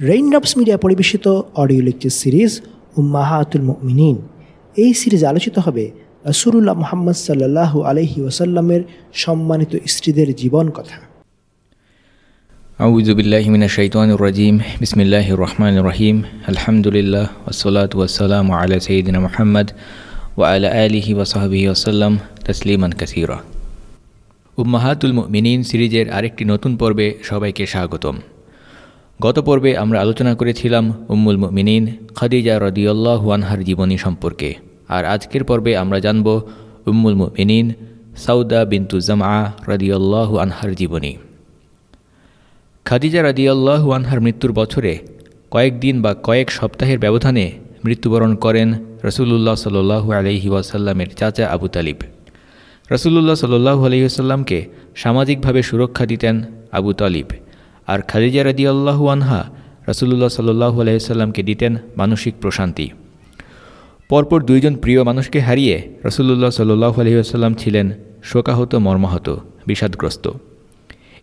Raindrops Media পরিবেশিত audio lecture series উম্মাহাতুল মিনীন এই সিরিজ আলোচিত হবে রসুরুল্লাহ মোহাম্মদ সাল্লাহ আলহি ওসাল্লামের সম্মানিত স্ত্রীদের জীবন কথা। আউজুবিল্লাহ রাজিম। বিসমিল্লাহ রহমান রহিম। আলহামদুলিল্লাহ ওসলাত ওসালাম আল সঈদিন মোহাম্মদ ওয়ালা আলিহি ওসাহাবিহি ওসাল্লাম তসলিমান কাসিরা। উম্মাহাতুল মিনীন সিরিজের আরেকটি নতুন পর্বে সবাইকে স্বাগতম। গত পর্বে আমরা আলোচনা করেছিলাম উম্মুল মিনীন খাদিজা রদিউল্লাহ ওয়ানহার জীবনী সম্পর্কে। আর আজকের পর্বে আমরা জানব উম্মুল মিনীন সাউদা বিন্তু জামা রদিউল্লাহ আনহার জীবনী। খাদিজা রাদিয়াল্লাহু আনহার মৃত্যুর বছরে কয়েকদিন বা কয়েক সপ্তাহের ব্যবধানে মৃত্যুবরণ করেন রসুল্লাহ সাল্লু আলহি ওয়াসাল্লামের চাচা আবু তালিব। রসুল্লাহ সাল্লু আলহিহাসাল্লামকে সামাজিকভাবে সুরক্ষা দিতেন আবু তালিব। আর খাদিজা রাদিয়াল্লাহু আনহা রসুল্লাহ সাল্লু আলহিসাল্লামকে দিতেন মানসিক প্রশান্তি। পরপর দুইজন প্রিয় মানুষকে হারিয়ে রসুল্লাহ সাল্লু আলহিহাসাল্লাম ছিলেন শোকাহত, মর্মাহত, বিষাদগ্রস্ত।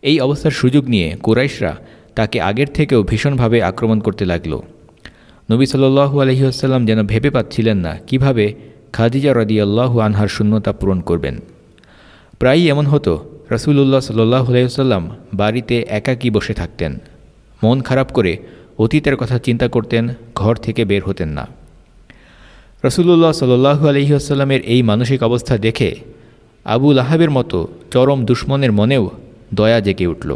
এই অবস্থার সুযোগ নিয়ে কুরাইশরা তাকে আগের থেকেও ভীষণভাবে আক্রমণ করতে লাগল। নবী সাল্লু আলহিহাস্লাম যেন ভেবে পাচ্ছিলেন না কীভাবে খাদিজা রদিয়াল্লাহু আনহার শূন্যতা পূরণ করবেন। প্রায়ই এমন হতো রসুল্লাহ সাল্লাহ বাড়িতে একাকী বসে থাকতেন। মন খারাপ করে অতীতের কথা চিন্তা করতেন, ঘর থেকে বের হতেন না। রসুল্লাহ সাল্লু আলহিহাস্লামের এই মানসিক অবস্থা দেখে আবুল আহাবের মতো চরম দুশ্মনের মনেও দয়া জেগে উঠল।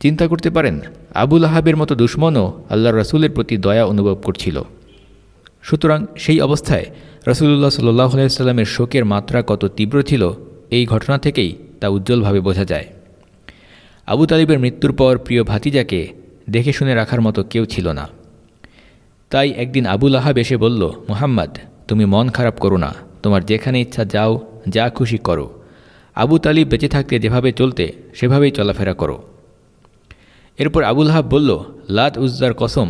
চিন্তা করতে পারেন আবুল আহাবের মতো দুশ্মনও আল্লাহ রসুলের প্রতি দয়া অনুভব করছিল। সুতরাং সেই অবস্থায় রসুল্লাহ সাল্লাহ আলাইস্লামের শোকের মাত্রা কত তীব্র ছিল, এই ঘটনা থেকেই তা উজ্জ্বলভাবে বোঝা যায়। আবু তালিবের মৃত্যুর পর প্রিয় ভাতিজাকে দেখে শুনে রাখার মতো কেউ ছিল না। তাই একদিন আবুল আহাব এসে বলল, মোহাম্মদ, তুমি মন খারাপ করো না। তোমার যেখানে ইচ্ছা যাও, যা খুশি করো। আবু তালিব বেঁচে থাকতে যেভাবে চলতে, সেভাবেই চলাফেরা করো। এরপর আবুল হাব বলল, লাত উজ্জার কসম,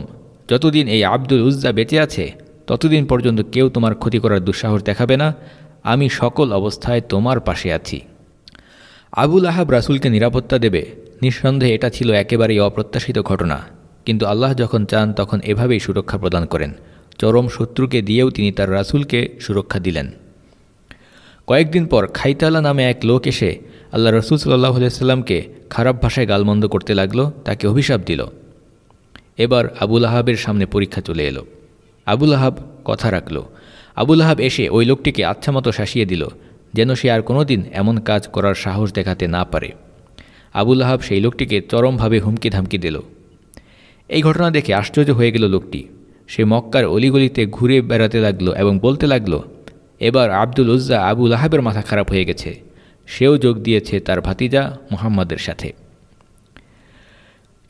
যতদিন এই আব্দুল উজ্জা বেঁচে আছে, ততদিন পর্যন্ত কেউ তোমার ক্ষতি করার দুঃসাহস দেখাবে না। আমি সকল অবস্থায় তোমার পাশে আছি। আবুল আহাব রাসুলকে নিরাপত্তা দেবে, নিঃসন্দেহে এটা ছিল একেবারেই অপ্রত্যাশিত ঘটনা। কিন্তু আল্লাহ যখন চান, তখন এভাবেই সুরক্ষা প্রদান করেন। চরম শত্রুকে দিয়েও তিনি তার রাসুলকে সুরক্ষা দিলেন। কয়েকদিন পর খাইতালা নামে এক লোক এসে আল্লাহ রসুল সাল্লাহ সাল্লামকে খারাপ ভাষায় গালমন্দ করতে লাগল, তাকে অভিশাপ দিল। এবার আবুল আহাবের সামনে পরীক্ষা চলে এলো। আবুল আহাব কথা রাখল। আবুল আহাব এসে ওই লোকটিকে আচ্ছামতো শাসিয়ে দিল। যেন সে আর কোনো দিন এমন কাজ করার সাহস দেখাতে না পারে। আবুল আহাব সেই লোকটিকে চরমভাবে হুমকি ধামকি দিল। এই ঘটনা দেখে আশ্চর্য হয়ে গেল লোকটি। সে মক্কার অলিগলিতে ঘুরে বেড়াতে লাগল এবং বলতে লাগল, এবার আব্দুল উজ্জা আবুল আহাবের মাথা খারাপ হয়ে গেছে। সেও যোগ দিয়েছে তার ভাতিজা মুহাম্মাদের সাথে।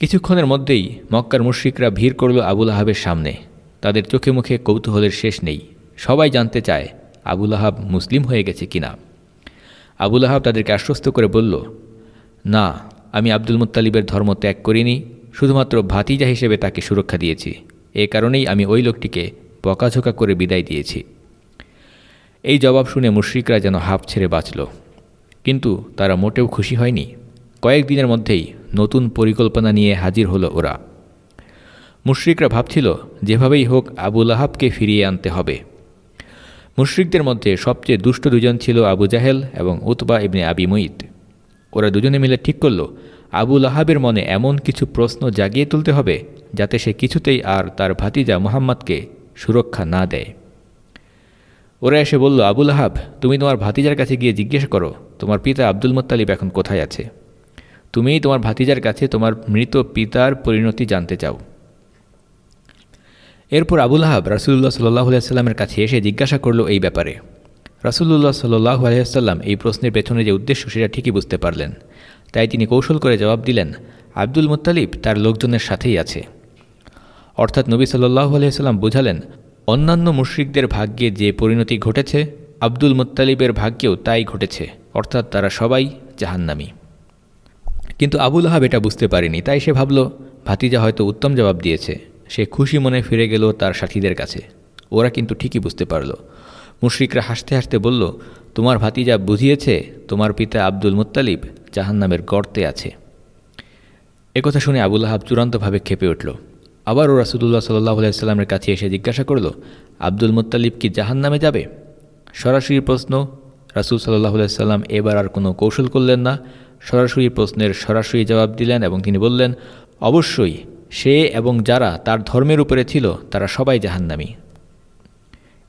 কিছুক্ষণের মধ্যেই মক্কার মুশ্রিকরা ভিড় করল আবুল আহাবের সামনে। তাদের চোখে মুখে কৌতূহলের শেষ নেই। সবাই জানতে চায় আবুল আহাব মুসলিম হয়ে গেছে কিনা? আবুল আহাব তাদেরকে আশ্বস্ত করে বলল, না, আমি আব্দুল মুত্তালিবের ধর্ম ত্যাগ করিনি, শুধুমাত্র ভাতিজা হিসেবে তাকে সুরক্ষা দিয়েছি। এ কারণেই আমি ওই লোকটিকে বকাঝোকা করে বিদায় দিয়েছি। এই জবাব শুনে মুশ্রিকরা যেন হাফ ছেড়ে বাঁচল। কিন্তু তারা মোটেও খুশি হয়নি। কয়েকদিনের মধ্যেই নতুন পরিকল্পনা নিয়ে হাজির হলো ওরা। মুশ্রিকরা ভাবছিল, যেভাবেই হোক আবুল আহাবকে ফিরিয়ে আনতে হবে। মুশ্রিকদের মধ্যে সবচেয়ে দুষ্ট দুজন ছিল আবু জাহেল এবং উতবা ইবনে আবি মঈদ। ওরা দুজনে মিলে ঠিক করল আবুল আহাবের মনে এমন কিছু প্রশ্ন জাগিয়ে তুলতে হবে যাতে সে কিছুতেই আর তার ভাতিজা মোহাম্মদকে সুরক্ষা না দেয়। ওরা এসে বলল আবুল আহাব তুমি তোমার ভাতিজার কাছে গিয়ে জিজ্ঞেস করো, তোমার পিতা আব্দুল মোত্তালিব এখন কোথায় আছে? তুমিই তোমার ভাতিজার কাছে তোমার মৃত পিতার পরিণতি জানতে চাও। এরপর আবুল আহাব রাসুল্লাহ সাল্লাহ আলিয়াল্লামের কাছে এসে জিজ্ঞাসা করল এই ব্যাপারে। রাসুল্লাহ সাল্লাহ আলিয়াল্লাম এই প্রশ্নের পেছনে যে উদ্দেশ্য সেটা ঠিকই বুঝতে পারলেন। তাই তিনি কৌশল করে জবাব দিলেন, আব্দুল মুত্তালিব তার লোকজনের সাথেই আছে। অর্থাৎ নবী সাল্লাহ আলিয়াল্লাম বুঝালেন, অন্যান্য মুশ্রিকদের ভাগ্যে যে পরিণতি ঘটেছে, আব্দুল মুত্তালিবের ভাগ্যেও তাই ঘটেছে, অর্থাৎ তারা সবাই জাহান্নামি। কিন্তু আবুল আহাব এটা বুঝতে পারেনি, তাই সে ভাবল, ভাতিজা হয়তো উত্তম জবাব দিয়েছে। সে খুশি মনে ফিরে গেল তার সাথীদের কাছে। ওরা কিন্তু ঠিকই বুঝতে পারল। মুশ্রিকরা হাসতে হাসতে বলল, তোমার ভাতিজা বুঝিয়েছে, তোমার পিতা আব্দুল মুত্তালিব জাহান্নামের গর্তে আছে। একথা শুনে আবুল আহাব চূড়ান্তভাবে খেপে উঠল। আবারও রাসুলুল্লাহ সাল্লাহ আলাইস্লামের কাছে এসে জিজ্ঞাসা করল, আব্দুল মুত্তালিব কি জাহান নামে যাবে? সরাসরি প্রশ্ন, রাসুল সাল্লাহ আলাইসাল্লাম এবার আর কোনো কৌশল করলেন না? সরাসরি প্রশ্নের সরাসরি জবাব দিলেন এবং তিনি বললেন, অবশ্যই। সে এবং যারা তার ধর্মের উপরে ছিল, তারা সবাই জাহান্নামী।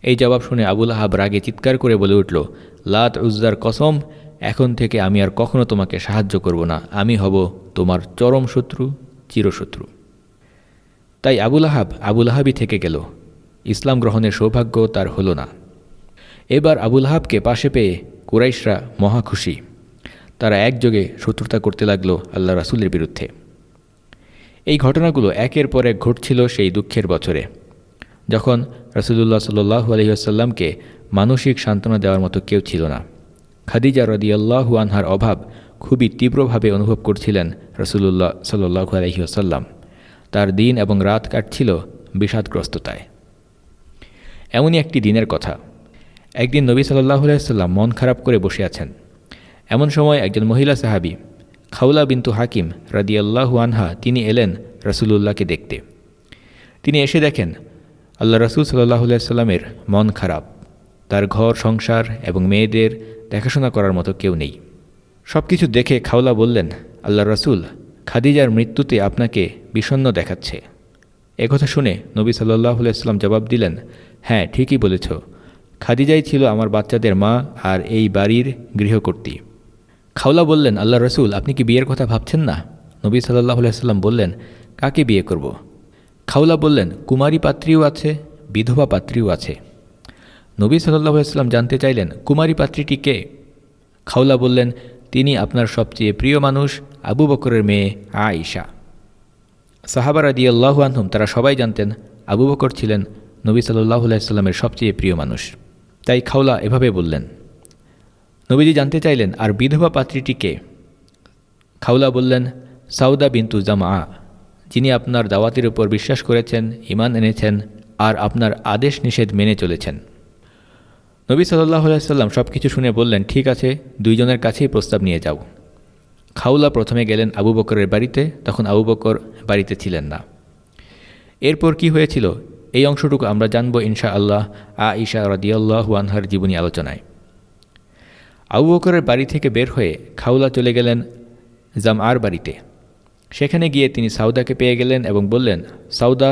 এই জবাব শুনে আবুল আহাব রাগে চিৎকার করে বলে উঠল, লাত উজ্জার কসম, এখন থেকে আমি আর কখনো তোমাকে সাহায্য করব না। আমি হব তোমার চরম শত্রু, চিরশত্রু। তাই আবুল আহাব আবুল আহাবই থেকে গেল। ইসলাম গ্রহণের সৌভাগ্য তার হল না। এবার আবুল আহাবকে পাশে পেয়ে কুরাইশরা মহাখুশি তারা একযোগে শত্রুতা করতে লাগল আল্লাহ রাসুলের বিরুদ্ধে। এই ঘটনাগুলো একের পর এক ঘটছিল সেই দুঃখের বছরে। যখন রসুল্লাহ সাল্লু আলহিহাসাল্লামকে মানসিক সান্ত্বনা দেওয়ার মতো কেউ ছিল না। খাদিজা রদিয়াল্লাহু আনহার অভাব খুবই তীব্রভাবে অনুভব করছিলেন রসুল্লাহ সাল্লু আলহিহাসাল্লাম তার দিন এবং রাত কাটছিল বিষাদগ্রস্ততায়। এমনই একটি দিনের কথা। একদিন নবী সাল্লাহ আলাইসাল্লাম মন খারাপ করে বসে আছেন। এমন সময় একজন মহিলা সাহাবি খাউলা বিন্তু হাকিম রাদিয়াল্লাহু আনহা, তিনি এলেন রসুলুল্লাহকে দেখতে। তিনি এসে দেখেন, আল্লাহ রসুল সাল্লাহ সাল্লামের মন খারাপ। তার ঘর, সংসার এবং মেয়েদের দেখাশোনা করার মতো কেউ নেই। সব কিছু দেখে খাওলা বললেন আল্লাহ রসুল, খাদিজার মৃত্যুতে আপনাকে বিষণ্ন দেখাচ্ছে। একথা শুনে নবী সাল্লাহ সাল্লাম জবাব দিলেন হ্যাঁ ঠিকই বলেছ। খাদিজাই ছিল আমার বাচ্চাদের মা আর এই বাড়ির গৃহকর্তী খাওলা বললেন, আল্লাহ রসুল, আপনি কি বিয়ের কথা ভাবছেন না? নবী সাল্লাহ সাল্লাম বললেন, কাকে বিয়ে করব। খাওলা বললেন, কুমারী পাত্রীও আছে, বিধবা পাত্রীও আছে। নবী সাল্লাহ সাল্লাম জানতে চাইলেন, কুমারী পাত্রীটি কে? খাওলা বললেন, তিনি আপনার সবচেয়ে প্রিয় মানুষ, আবু বকরের মেয়ে আয়েশা। সাহাবার আদি আল্লাহু আনহুম, তারা সবাই জানতেন, আবু বকর ছিলেন নবী সাল্লাহ সাল্লামের সবচেয়ে প্রিয় মানুষ। তাই খাওলা এভাবে বললেন নবীজি জানতে চাইলেন, আর বিধবা পাত্রীটি কে? খাওলা বললেন, সাউদা বিন্তু জামা যিনি আপনার দাওয়াতের উপর বিশ্বাস করেছেন ইমান এনেছেন, আর আপনার আদেশ নিষেধ মেনে চলেছেন। নবী সাল্লাহ সাল্লাম সব কিছু শুনে বললেন, ঠিক আছে, দুইজনের কাছেই প্রস্তাব নিয়ে যাও। খাউলা প্রথমে গেলেন আবু বকরের বাড়িতে, তখন আবু বকর বাড়িতে ছিলেন না। এরপর কি হয়েছিল, এই অংশটুকু আমরা জানব ইনশা আল্লাহ আ ইশা রদিয়াল্লাহু আনহার জীবনী আলোচনায়। আবু বকরের বাড়ি থেকে বের হয়ে খাউলা চলে গেলেন জাম আর বাড়িতে। সেখানে গিয়ে তিনি সাউদাকে পেয়ে গেলেন এবং বললেন, সাউদা,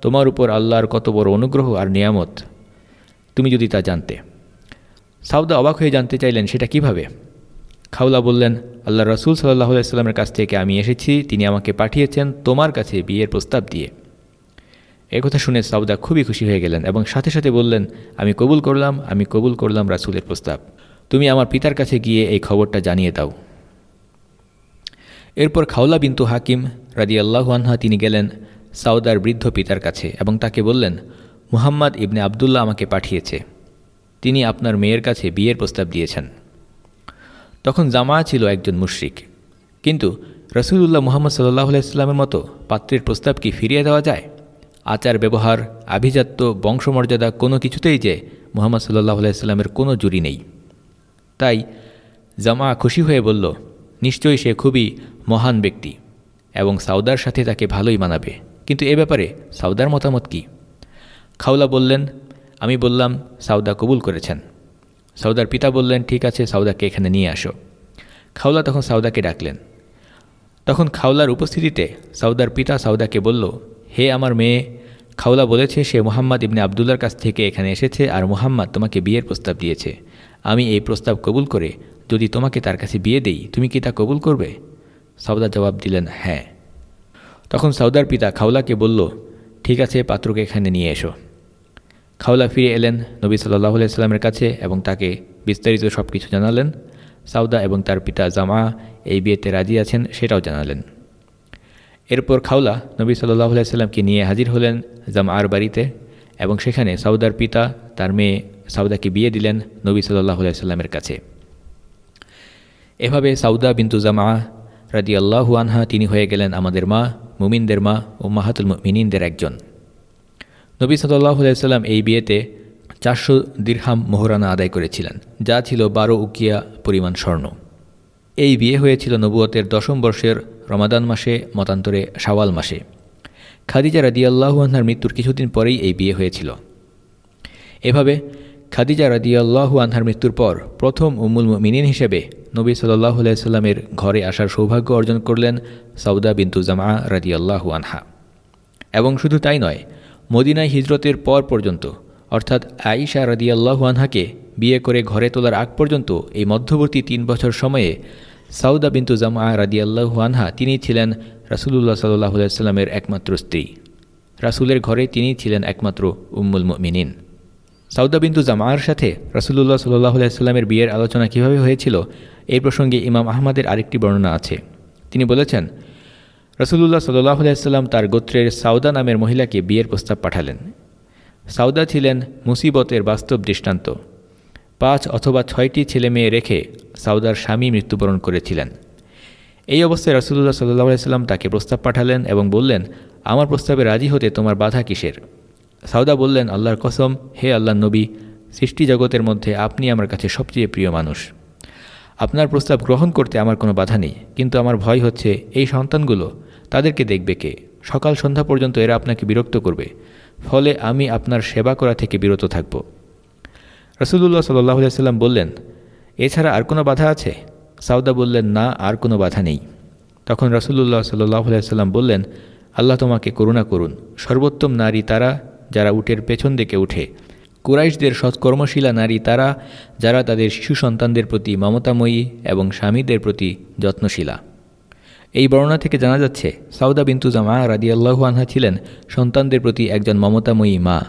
তোমার উপর আল্লাহর কত বড় অনুগ্রহ আর নিয়ামত। তুমি যদি তা জানতে সাউদা অবাক হয়ে জানতে চাইলেন, সেটা কীভাবে খাউলা বললেন আল্লাহ রসুল সাল্লাহ সাল্লামের কাছ থেকে আমি এসেছি, তিনি আমাকে পাঠিয়েছেন তোমার কাছে বিয়ের প্রস্তাব দিয়ে। কথা শুনে সাউদা খুবই খুশি হয়ে গেলেন এবং সাথে সাথে বললেন, আমি কবুল করলাম, আমি কবুল করলাম রাসুলের প্রস্তাব। তুমি আমার পিতার কাছে গিয়ে এই খবরটা জানিয়ে দাও। এরপর খাওলা বিন্তু হাকিম রাজি আল্লাহুয়ানহা তিনি গেলেন সাউদার বৃদ্ধ পিতার কাছে এবং তাকে বললেন, মুহাম্মদ ইবনে আবদুল্লাহ আমাকে পাঠিয়েছে। তিনি আপনার মেয়ের কাছে বিয়ের প্রস্তাব দিয়েছেন। তখন জামা ছিল একজন মুশ্রিক। কিন্তু রসুল্লাহ মুহাম্মদ সাল্লাহ আলাইস্লামের মতো পাত্রের প্রস্তাব কি ফিরিয়ে দেওয়া যায়? আচার, ব্যবহার, আভিজাত্য, বংশমর্যাদা কোনো কিছুতেই যে মুহাম্মদ সাল্লাহ আলাইস্লামের কোনো জুরি নেই। তাই জামা খুশি হয়ে বলল, নিশ্চয়ই সে খুবই মহান ব্যক্তি এবং সাউদার সাথে তাকে ভালোই মানাবে। কিন্তু এ ব্যাপারে সাউদার মতামত কি? খাওলা বললেন, আমি বললাম সাউদা কবুল করেছেন। সাউদার পিতা বললেন, ঠিক আছে সাউদাকে এখানে নিয়ে আসো। খাওলা তখন সাউদাকে ডাকলেন। তখন খাওলার উপস্থিতিতে সাউদার পিতা সাউদাকে বলল, হে আমার মেয়ে, খাওলা বলেছে সে মোহাম্মদ ইবনে আবদুল্লার কাছ থেকে এখানে এসেছে আর মোহাম্মদ তোমাকে বিয়ের প্রস্তাব দিয়েছে। আমি এই প্রস্তাব কবুল করে যদি তোমাকে তার কাছে বিয়ে দেই, তুমি কি তা কবুল করবে? সাউদা জবাব দিলেন হ্যাঁ। তখন সাউদার পিতা খাওলাকে বলল, ঠিক আছে, পাত্রকে এখানে নিয়ে এসো। খাওলা ফিরে এলেন নবী সাল্লাহ সাল্লামের কাছে এবং তাকে বিস্তারিত সব কিছু জানালেন। সাউদা এবং তার পিতা জামা এই বিয়েতে রাজি আছেন, সেটাও জানালেন। এরপর খাওলা নবী সাল্লাহ সাল্লামকে নিয়ে হাজির হলেন জামার বাড়িতে এবং সেখানে সাউদার পিতা, তার মেয়ে সাউদাকে বিয়ে দিলেন নবী সাল্লাহ সাল্লামের কাছে। এভাবে সাউদা বিন্তু জামা রাদি আল্লাহু আনহা, তিনি হয়ে গেলেন আমাদের মা, মুমিনদের মা ও মাহাতুল মিনিনদের একজন। নবী সাল্লাহ সাল্লাম এই বিয়েতে চারশো দীর্হাম মোহরানা আদায় করেছিলেন, যা ছিল বারো উকিয়া পরিমাণ স্বর্ণ। এই বিয়ে হয়েছিল নবুয়তের দশম বর্ষের রমাদান মাসে, মতান্তরে সাওয়াল মাসে। খাদিজা রাদিয়াল্লাহু আনহার মৃত্যুর কিছুদিন পরেই এই বিয়ে হয়েছিল। এভাবে খাদিজা রাদিয়াল্লাহু আনহার মৃত্যুর পর প্রথম উম্মুল মিনিন হিসেবে নবী সাল্লাহ সাল্লামের ঘরে আসার সৌভাগ্য অর্জন করলেন সৌদা বিন্তু জামা রাদিয়াল্লাহু আনহা। এবং শুধু তাই নয়, মদিনায় হিজরতের পর পর্যন্ত, অর্থাৎ আইসা রাদিয়াল্লাহু আনহাকে বিয়ে করে ঘরে তোলার আগ পর্যন্ত এই মধ্যবর্তী তিন বছর সময়ে সাউদা বিন্তু জামা রাদিয়াল্লাহু আনহা তিনি ছিলেন রাসুলুল্লাহ সাল্লাহ সাল্লামের একমাত্র স্ত্রী। রাসুলের ঘরে তিনি ছিলেন একমাত্র উম্মুল মিনিন সাউদা বিন্দু জামার সাথে রাসুলুল্লাহ সাল্লাহ সাল্লামের বিয়ের আলোচনা কীভাবে হয়েছিল, এই প্রসঙ্গে ইমাম আহমদের আরেকটি বর্ণনা আছে। তিনি বলেছেন রসুল্লাহ সাল্লাহ সাল্লাম তার গোত্রের সাউদা নামের মহিলাকে বিয়ের প্রস্তাব পাঠালেন। সাউদা ছিলেন মুসিবতের বাস্তব দৃষ্টান্ত। পাঁচ অথবা ছয়টি ছেলে মেয়ে রেখে সাউদার স্বামী মৃত্যুবরণ করেছিলেন। এই অবস্থায় রসুল্লাহ সাল্লাহ সাল্লাম তাকে প্রস্তাব পাঠালেন এবং বললেন, আমার প্রস্তাবে রাজি হতে তোমার বাধা কিসের? সাউদা বললেন, আল্লাহর কসম, হে আল্লাহ নবী, সৃষ্টি জগতের মধ্যে আপনি আমার কাছে সবচেয়ে প্রিয় মানুষ। আপনার প্রস্তাব গ্রহণ করতে আমার কোনো বাধা নেই, কিন্তু আমার ভয় হচ্ছে এই সন্তানগুলো তাদেরকে দেখবে কে? সকাল সন্ধ্যা পর্যন্ত এরা আপনাকে বিরক্ত করবে। ফলে আমি আপনার সেবা করা থেকে বিরত থাকব। রসুল্লাহ সাল্লাহ সাল্লাম বললেন, এছাড়া আর কোনো বাধা আছে? সাউদা বললেন, না, আর কোনো বাধা নেই। তখন রসুল্লাহ সাল্লাহ সাল্লাম বললেন, আল্লাহ তোমাকে করুণা করুন। সর্বোত্তম নারী তারা যারা উটের পেছন দিকে উঠে। কুরাইশদের সৎকর্মশীলা নারী তারা, যারা তাদের শিশু সন্তানদের প্রতি মমতাময়ী এবং স্বামীদের প্রতি যত্নশীলা। এই বর্ণনা থেকে জানা যাচ্ছে, সাউদা বিন্তু জামা রাদিয়াল্লাহু আনহা ছিলেন সন্তানদের প্রতি একজন মমতাময়ী মা।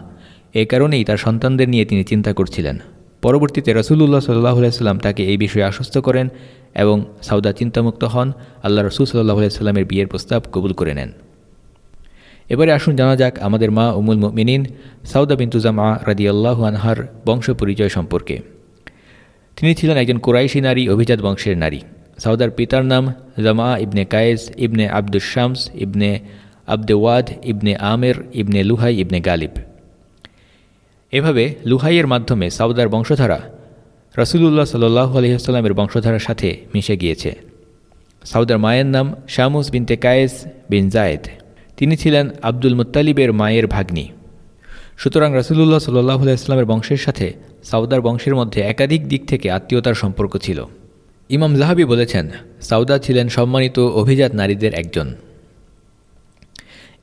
এ কারণেই তার সন্তানদের নিয়ে তিনি চিন্তা করছিলেন। পরবর্তীতে রসুল্লাহ সাল্লাহ সাল্লাম তাকে এই বিষয়ে আশ্বস্ত করেন এবং সাউদা চিন্তামুক্ত হন। আল্লাহ রসুল সাল্লাহ সাল্লামের বিয়ের প্রস্তাব কবুল করে নেন। এবারে আসুন জানা যাক আমাদের মা উমুল মিনিন সাউদা বিন্তুজামা রাদি আল্লাহ আনহার বংশ পরিচয় সম্পর্কে। তিনি ছিলেন একজন কোরাইশি নারী, অভিজাত বংশের নারী। সাউদার পিতার নাম জামা ইবনে কায়েস, ইবনে আব্দুল শামস, ইবনে আব্দে ওয়াদ, ইবনে আমের, ইবনে লুহাই, ইবনে গালিব। এভাবে লুহাইয়ের মাধ্যমে সাউদার বংশধারা রসুলুল্লাহ সাল্লাহ আলহিহাস্লামের বংশধারার সাথে মিশে গিয়েছে। সাউদার মায়ের নাম শামুস বিনতে কায়েস বিন জায়েদ। তিনি ছিলেন আব্দুল মুত্তালিবের মায়ের ভাগ্নি। সুতরাং রসুল্লাহ সাল্লাহ ইসলামের বংশের সাথে সাউদার বংশের মধ্যে একাধিক দিক থেকে আত্মীয়তার সম্পর্ক ছিল। ইমাম জাহাবি বলেছেন, সাউদা ছিলেন সম্মানিত অভিজাত নারীদের একজন।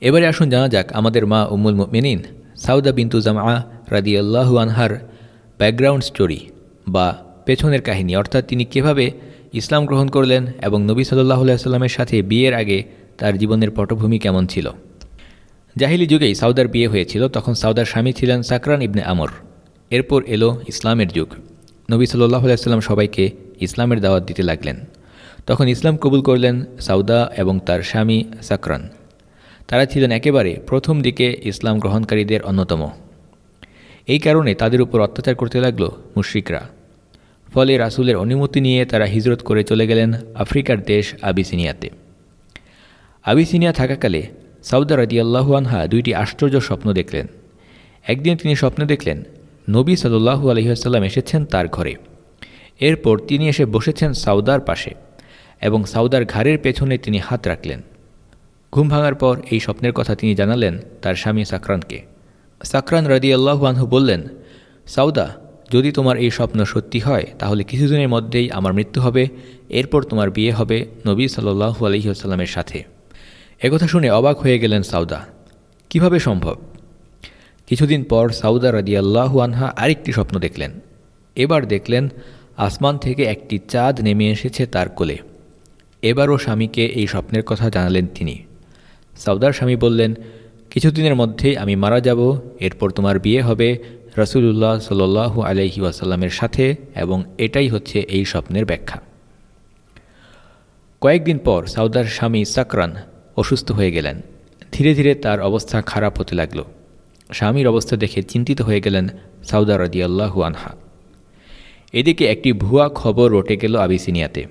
এবারে আসুন জানা যাক আমাদের মা উম্মুল মিনিন সাউদা বিন্তু জামা রাদি আল্লাহু আনহার ব্যাকগ্রাউন্ড স্টোরি বা পেছনের কাহিনী, অর্থাৎ তিনি কীভাবে ইসলাম গ্রহণ করলেন এবং নবী সাল্লাহ সাল্লামের সাথে বিয়ের আগে তার জীবনের পটভূমি কেমন ছিল? জাহিলি যুগেই সাউদার বিয়ে হয়েছিল, তখন সাউদার স্বামী ছিলেন সাকরান ইবনে আমর। এরপর এলো ইসলামের যুগ। নবী সাল্লাহ সাল্লাম সবাইকে ইসলামের দাওয়াত দিতে লাগলেন। তখন ইসলাম কবুল করলেন সাউদা এবং তার স্বামী সাকরান। তারা ছিলেন একেবারে প্রথম দিকে ইসলাম গ্রহণকারীদের অন্যতম। এই কারণে তাদের উপর অত্যাচার করতে লাগল মুশ্রিকরা। ফলে রাসুলের অনুমতি নিয়ে তারা হিজরত করে চলে গেলেন আফ্রিকার দেশ আবিসিনিয়াতে। আবিসিনিয়া থাকাকালে সাউদা রাদিয়াল্লাহু আনহা দুইটি আশ্চর্য স্বপ্ন দেখলেন। একদিন তিনি স্বপ্নে দেখলেন, নবী সাল্লু আলহিহাস্লাম এসেছেন তার ঘরে। এরপর তিনি এসে বসেছেন সাউদার পাশে এবং সাউদার ঘাড়ের পেছনে তিনি হাত রাখলেন। ঘুম ভাঙার পর এই স্বপ্নের কথা তিনি জানালেন তার স্বামী সাকরানকে। সাকরান রাদি আল্লাহু আনহু বললেন, সাউদা, যদি তোমার এই স্বপ্ন সত্যি হয়, তাহলে কিছুদিনের মধ্যেই আমার মৃত্যু হবে, এরপর তোমার বিয়ে হবে নবী সাল্লু আলহিহাস্লামের সাথে। একথা শুনে অবাক হয়ে গেলেন সাউদা। কীভাবে সম্ভব? কিছুদিন পর সাউদা রাদিয়াল্লাহু আনহা আরেকটি স্বপ্ন দেখলেন। এবার দেখলেন আসমান থেকে একটি চাঁদ নেমে এসেছে তার কোলে। এবারও স্বামীকে এই স্বপ্নের কথা জানালেন তিনি। সাউদার স্বামী বললেন, কিছুদিনের মধ্যেই আমি মারা যাব, এরপর তোমার বিয়ে হবে রসুল্লাহ সাল্লু আলহি ওয়াসাল্লামের সাথে এবং এটাই হচ্ছে এই স্বপ্নের ব্যাখ্যা। কয়েকদিন পর সাউদার স্বামী সাকরান অসুস্থ হয়ে গেলেন। ধীরে ধীরে তার অবস্থা খারাপ হতে লাগল। স্বামীর অবস্থা দেখে চিন্তিত হয়ে গেলেন সাউদা রদিয়াল্লাহু আনহা। এদিকে একটি ভুয়া খবর রটে গেল আবিসিনিয়াতে।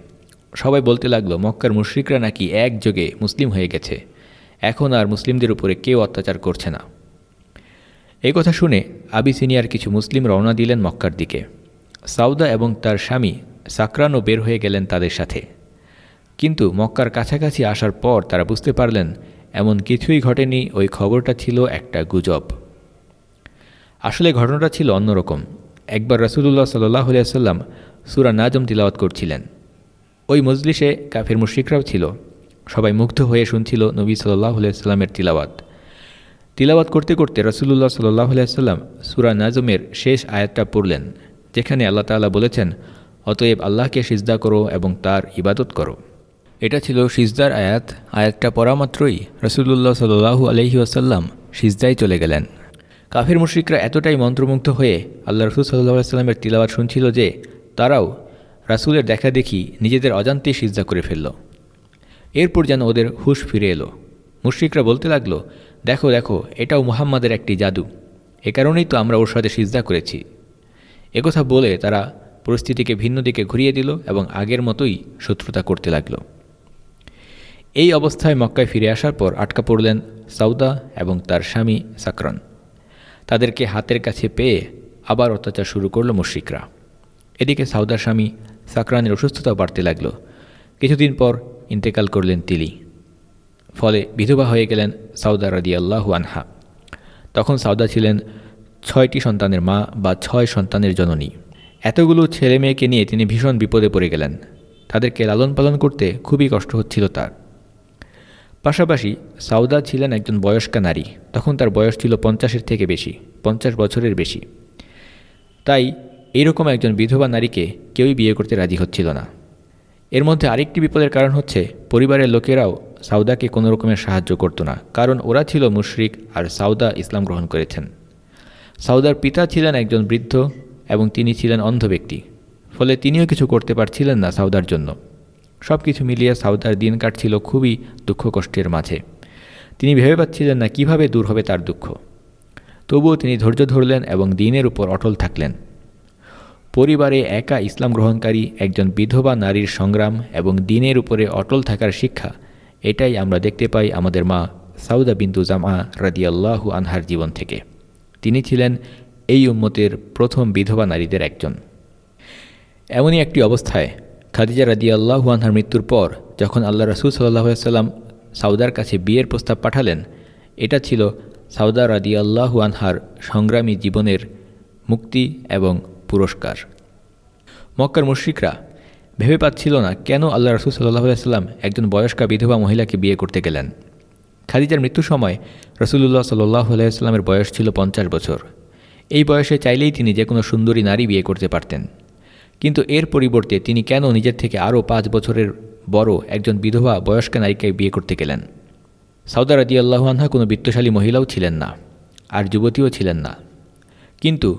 সবাই বলতে লাগল, মক্কার মুশ্রিকরা নাকি একযোগে মুসলিম হয়ে গেছে। এখন আর মুসলিমদের উপরে কেউ অত্যাচার করছে না। এই কথা শুনে আবিসিনিয়ার কিছু মুসলিম রওনা দিলেন মক্কার দিকে। সাউদা এবং তার স্বামী সাকরানও বের হয়ে গেলেন তাদের সাথে। কিন্তু মক্কার কাছাকাছি আসার পর তারা বুঝতে পারলেন, এমন কিছুই ঘটেনি, ওই খবরটা ছিল একটা গুজব। আসলে ঘটনাটা ছিল অন্যরকম। একবার রসুল্লাহ সাল্লাহ সাল্লাম সুরা নাজম তিলাওয়াত করছিলেন। ওই মজলিসে কাফের মুশিকরাও ছিল। সবাই মুগ্ধ হয়ে শুনছিল নবী সাল্লাহ সাল্লামের তিলাওয়াত। তিলাওয়াত করতে করতে রসুল্লাহ সাল্লাহ সাল্লাম সুরা নাজমের শেষ আয়াতটা পড়লেন, যেখানে আল্লাহ তালা বলেছেন, অতএব আল্লাহকে সিজদা করো এবং তার ইবাদত করো। এটা ছিল সিজদার আয়াত। আয়াতটা পড়া মাত্রই রসুল্লাহ সাল্লু আলহি আসাল্লাম চলে গেলেন। কাফের মুশ্রিকরা এতটাই মন্ত্রমুগ্ধ হয়ে আল্লাহ রসুল সাল্লাহ সাল্লামের তিলাওয়াত শুনছিল যে তারাও রাসুলের দেখা দেখি নিজেদের অজান্তেই সিজদা করে ফেলল। এরপর যেন ওদের হুশ ফিরে এলো। মুশ্রিকরা বলতে লাগল, দেখো দেখো, এটাও মুহাম্মাদের একটি জাদু। এ কারণেই তো আমরা ওর সাথে সিজদা করেছি। একথা বলে তারা পরিস্থিতিকে ভিন্ন দিকে ঘুরিয়ে দিল এবং আগের মতোই শত্রুতা করতে লাগল। এই অবস্থায় মক্কায় ফিরে আসার পর আটকা পড়লেন সাউদা এবং তার স্বামী সাকরন। তাদেরকে হাতের কাছে পেয়ে আবার অত্যাচার শুরু করল মুশ্রিকরা। এদিকে সাউদার স্বামী সাকরানের অসুস্থতা বাড়তে লাগল। কিছুদিন পর ইন্তেকাল করলেন তিলি ফলে বিধবা হয়ে গেলেন সাউদা রাদি আল্লাহু আনহা। তখন সাউদা ছিলেন ছয়টি সন্তানের মা বা ছয় সন্তানের জননী। এতগুলো ছেলে মেয়েকে নিয়ে তিনি ভীষণ বিপদে পড়ে গেলেন। তাদেরকে লালন পালন করতে খুবই কষ্ট হচ্ছিল তার। পাশাপাশি সাউদা ছিলেন একজন বয়স্কা নারী, তখন তার বয়স ছিল পঞ্চাশের থেকে বেশি, পঞ্চাশ বছরের বেশি। তাই এইরকম একজন বিধবা নারীকে কেউই বিয়ে করতে রাজি হচ্ছিল না। এর মধ্যে আরেকটি বিপদের কারণ হচ্ছে, পরিবারের লোকেরাও সাউদাকে কোনো রকমের সাহায্য করতো না, কারণ ওরা ছিল মুশরিক আর সাউদা ইসলাম গ্রহণ করেছেন। সাউদার পিতা ছিলেন একজন বৃদ্ধ এবং তিনি ছিলেন অন্ধ ব্যক্তি, ফলে তিনিও কিছু করতে পারছিলেন না সাউদার জন্য। সব কিছু মিলিয়ে সাউদার দিন কাটছিল খুবই দুঃখ কষ্টের মাঝে। তিনি ভেবে পাচ্ছিলেন না কীভাবে দূর হবে তার দুঃখ। তবুও তিনি ধৈর্য ধরলেন এবং দিনের উপর অটল থাকলেন। পরিবারে একা ইসলাম গ্রহণকারী, একজন বিধবা নারীর সংগ্রাম এবং দিনের উপরে অটল থাকার শিক্ষা, এটাই আমরা দেখতে পাই আমাদের মা সাউদা বিন্দু জামা রাদিয়াল্লাহু আনহার জীবন থেকে। তিনি ছিলেন এই উম্মতের প্রথম বিধবা নারীদের একজন। এমনই একটি অবস্থায় খাদিজা রাদি আল্লাহু আনহার মৃত্যুর পর, যখন আল্লাহ রসুল সাল্লাহ সাল্লাম সাউদার কাছে বিয়ের প্রস্তাব পাঠালেন, এটা ছিল সাউদা রাদি আল্লাহু আনহার সংগ্রামী জীবনের মুক্তি এবং পুরস্কার। মক্কার মুশ্রিকরা ভেবে পাচ্ছিল না কেন আল্লাহ রসুল সাল্লাহ সাল্লাম একজন বয়স্কা বিধবা মহিলাকে বিয়ে করতে গেলেন। খাদিজার মৃত্যুর সময় রসুল্লাহ সাল্লাহ আলাইস্লামের বয়স ছিল পঞ্চাশ বছর। এই বয়সে চাইলেই তিনি যে কোনো সুন্দরী নারী বিয়ে করতে পারতেন। কিন্তু এর পরিবর্তে তিনি কেন নিজের থেকে আরও পাঁচ বছরের বড় একজন বিধবা বয়স্ক নারীকে বিয়ে করতে গেলেন? সাউদার আদি আল্লাহানহা কোনো বিত্তশালী মহিলাও ছিলেন না, আর যুবতীও ছিলেন না। কিন্তু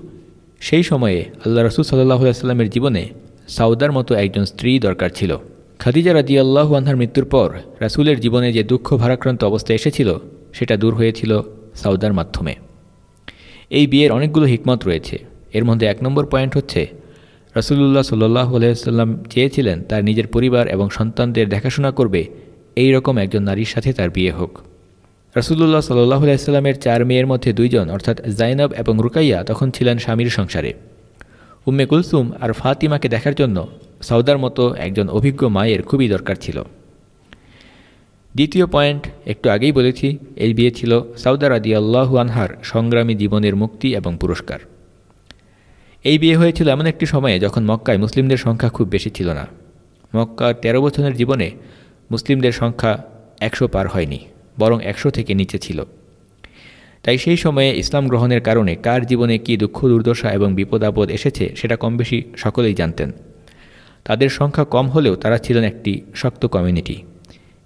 সেই সময়ে আল্লাহ রসুল সাল্লাহ সাল্লামের জীবনে সাউদার মতো একজন স্ত্রী দরকার ছিল। খাদিজা রাদি আল্লাহু আনহার মৃত্যুর পর রাসুলের জীবনে যে দুঃখ ভারাক্রান্ত অবস্থা এসেছিল, সেটা দূর হয়েছিল সাউদার মাধ্যমে। এই বিয়ের অনেকগুলো হিকমত রয়েছে। এর মধ্যে এক নম্বর পয়েন্ট হচ্ছে রসুল্লাহ সাল্লাহ আলাইসাল্লাম চেয়েছিলেন তার নিজের পরিবার এবং সন্তানদের দেখাশোনা করবে, এই রকম একজন নারীর সাথে তার বিয়ে হোক। রসুল্লাহ সাল্লাহ আলাইস্লামের চার মেয়ের মধ্যে দুইজন, অর্থাৎ জাইনব এবং রুকাইয়া, তখন ছিলেন স্বামীর সংসারে। উম্মে কুলসুম আর ফাতিমাকে দেখার জন্য সৌদার মতো একজন অভিজ্ঞ মায়ের খুবই দরকার ছিল। দ্বিতীয় পয়েন্ট, একটু আগেই বলেছি, এই বিয়ে ছিল সাউদার আদি আল্লাহু আনহার সংগ্রামী জীবনের মুক্তি এবং পুরস্কার। এই বিয়ে হয়েছিল এমন একটি সময়ে যখন মক্কায় মুসলিমদের সংখ্যা খুব বেশি ছিল না। মক্কার তেরো বছরের জীবনে মুসলিমদের সংখ্যা একশো পার হয়নি, বরং একশো থেকে নিচে ছিল। তাই সেই সময়ে ইসলাম গ্রহণের কারণে কার জীবনে কি দুঃখ, দুর্দশা এবং বিপদ আপদ এসেছে সেটা কম বেশি সকলেই জানতেন। তাদের সংখ্যা কম হলেও তারা ছিলেন একটি শক্ত কমিউনিটি।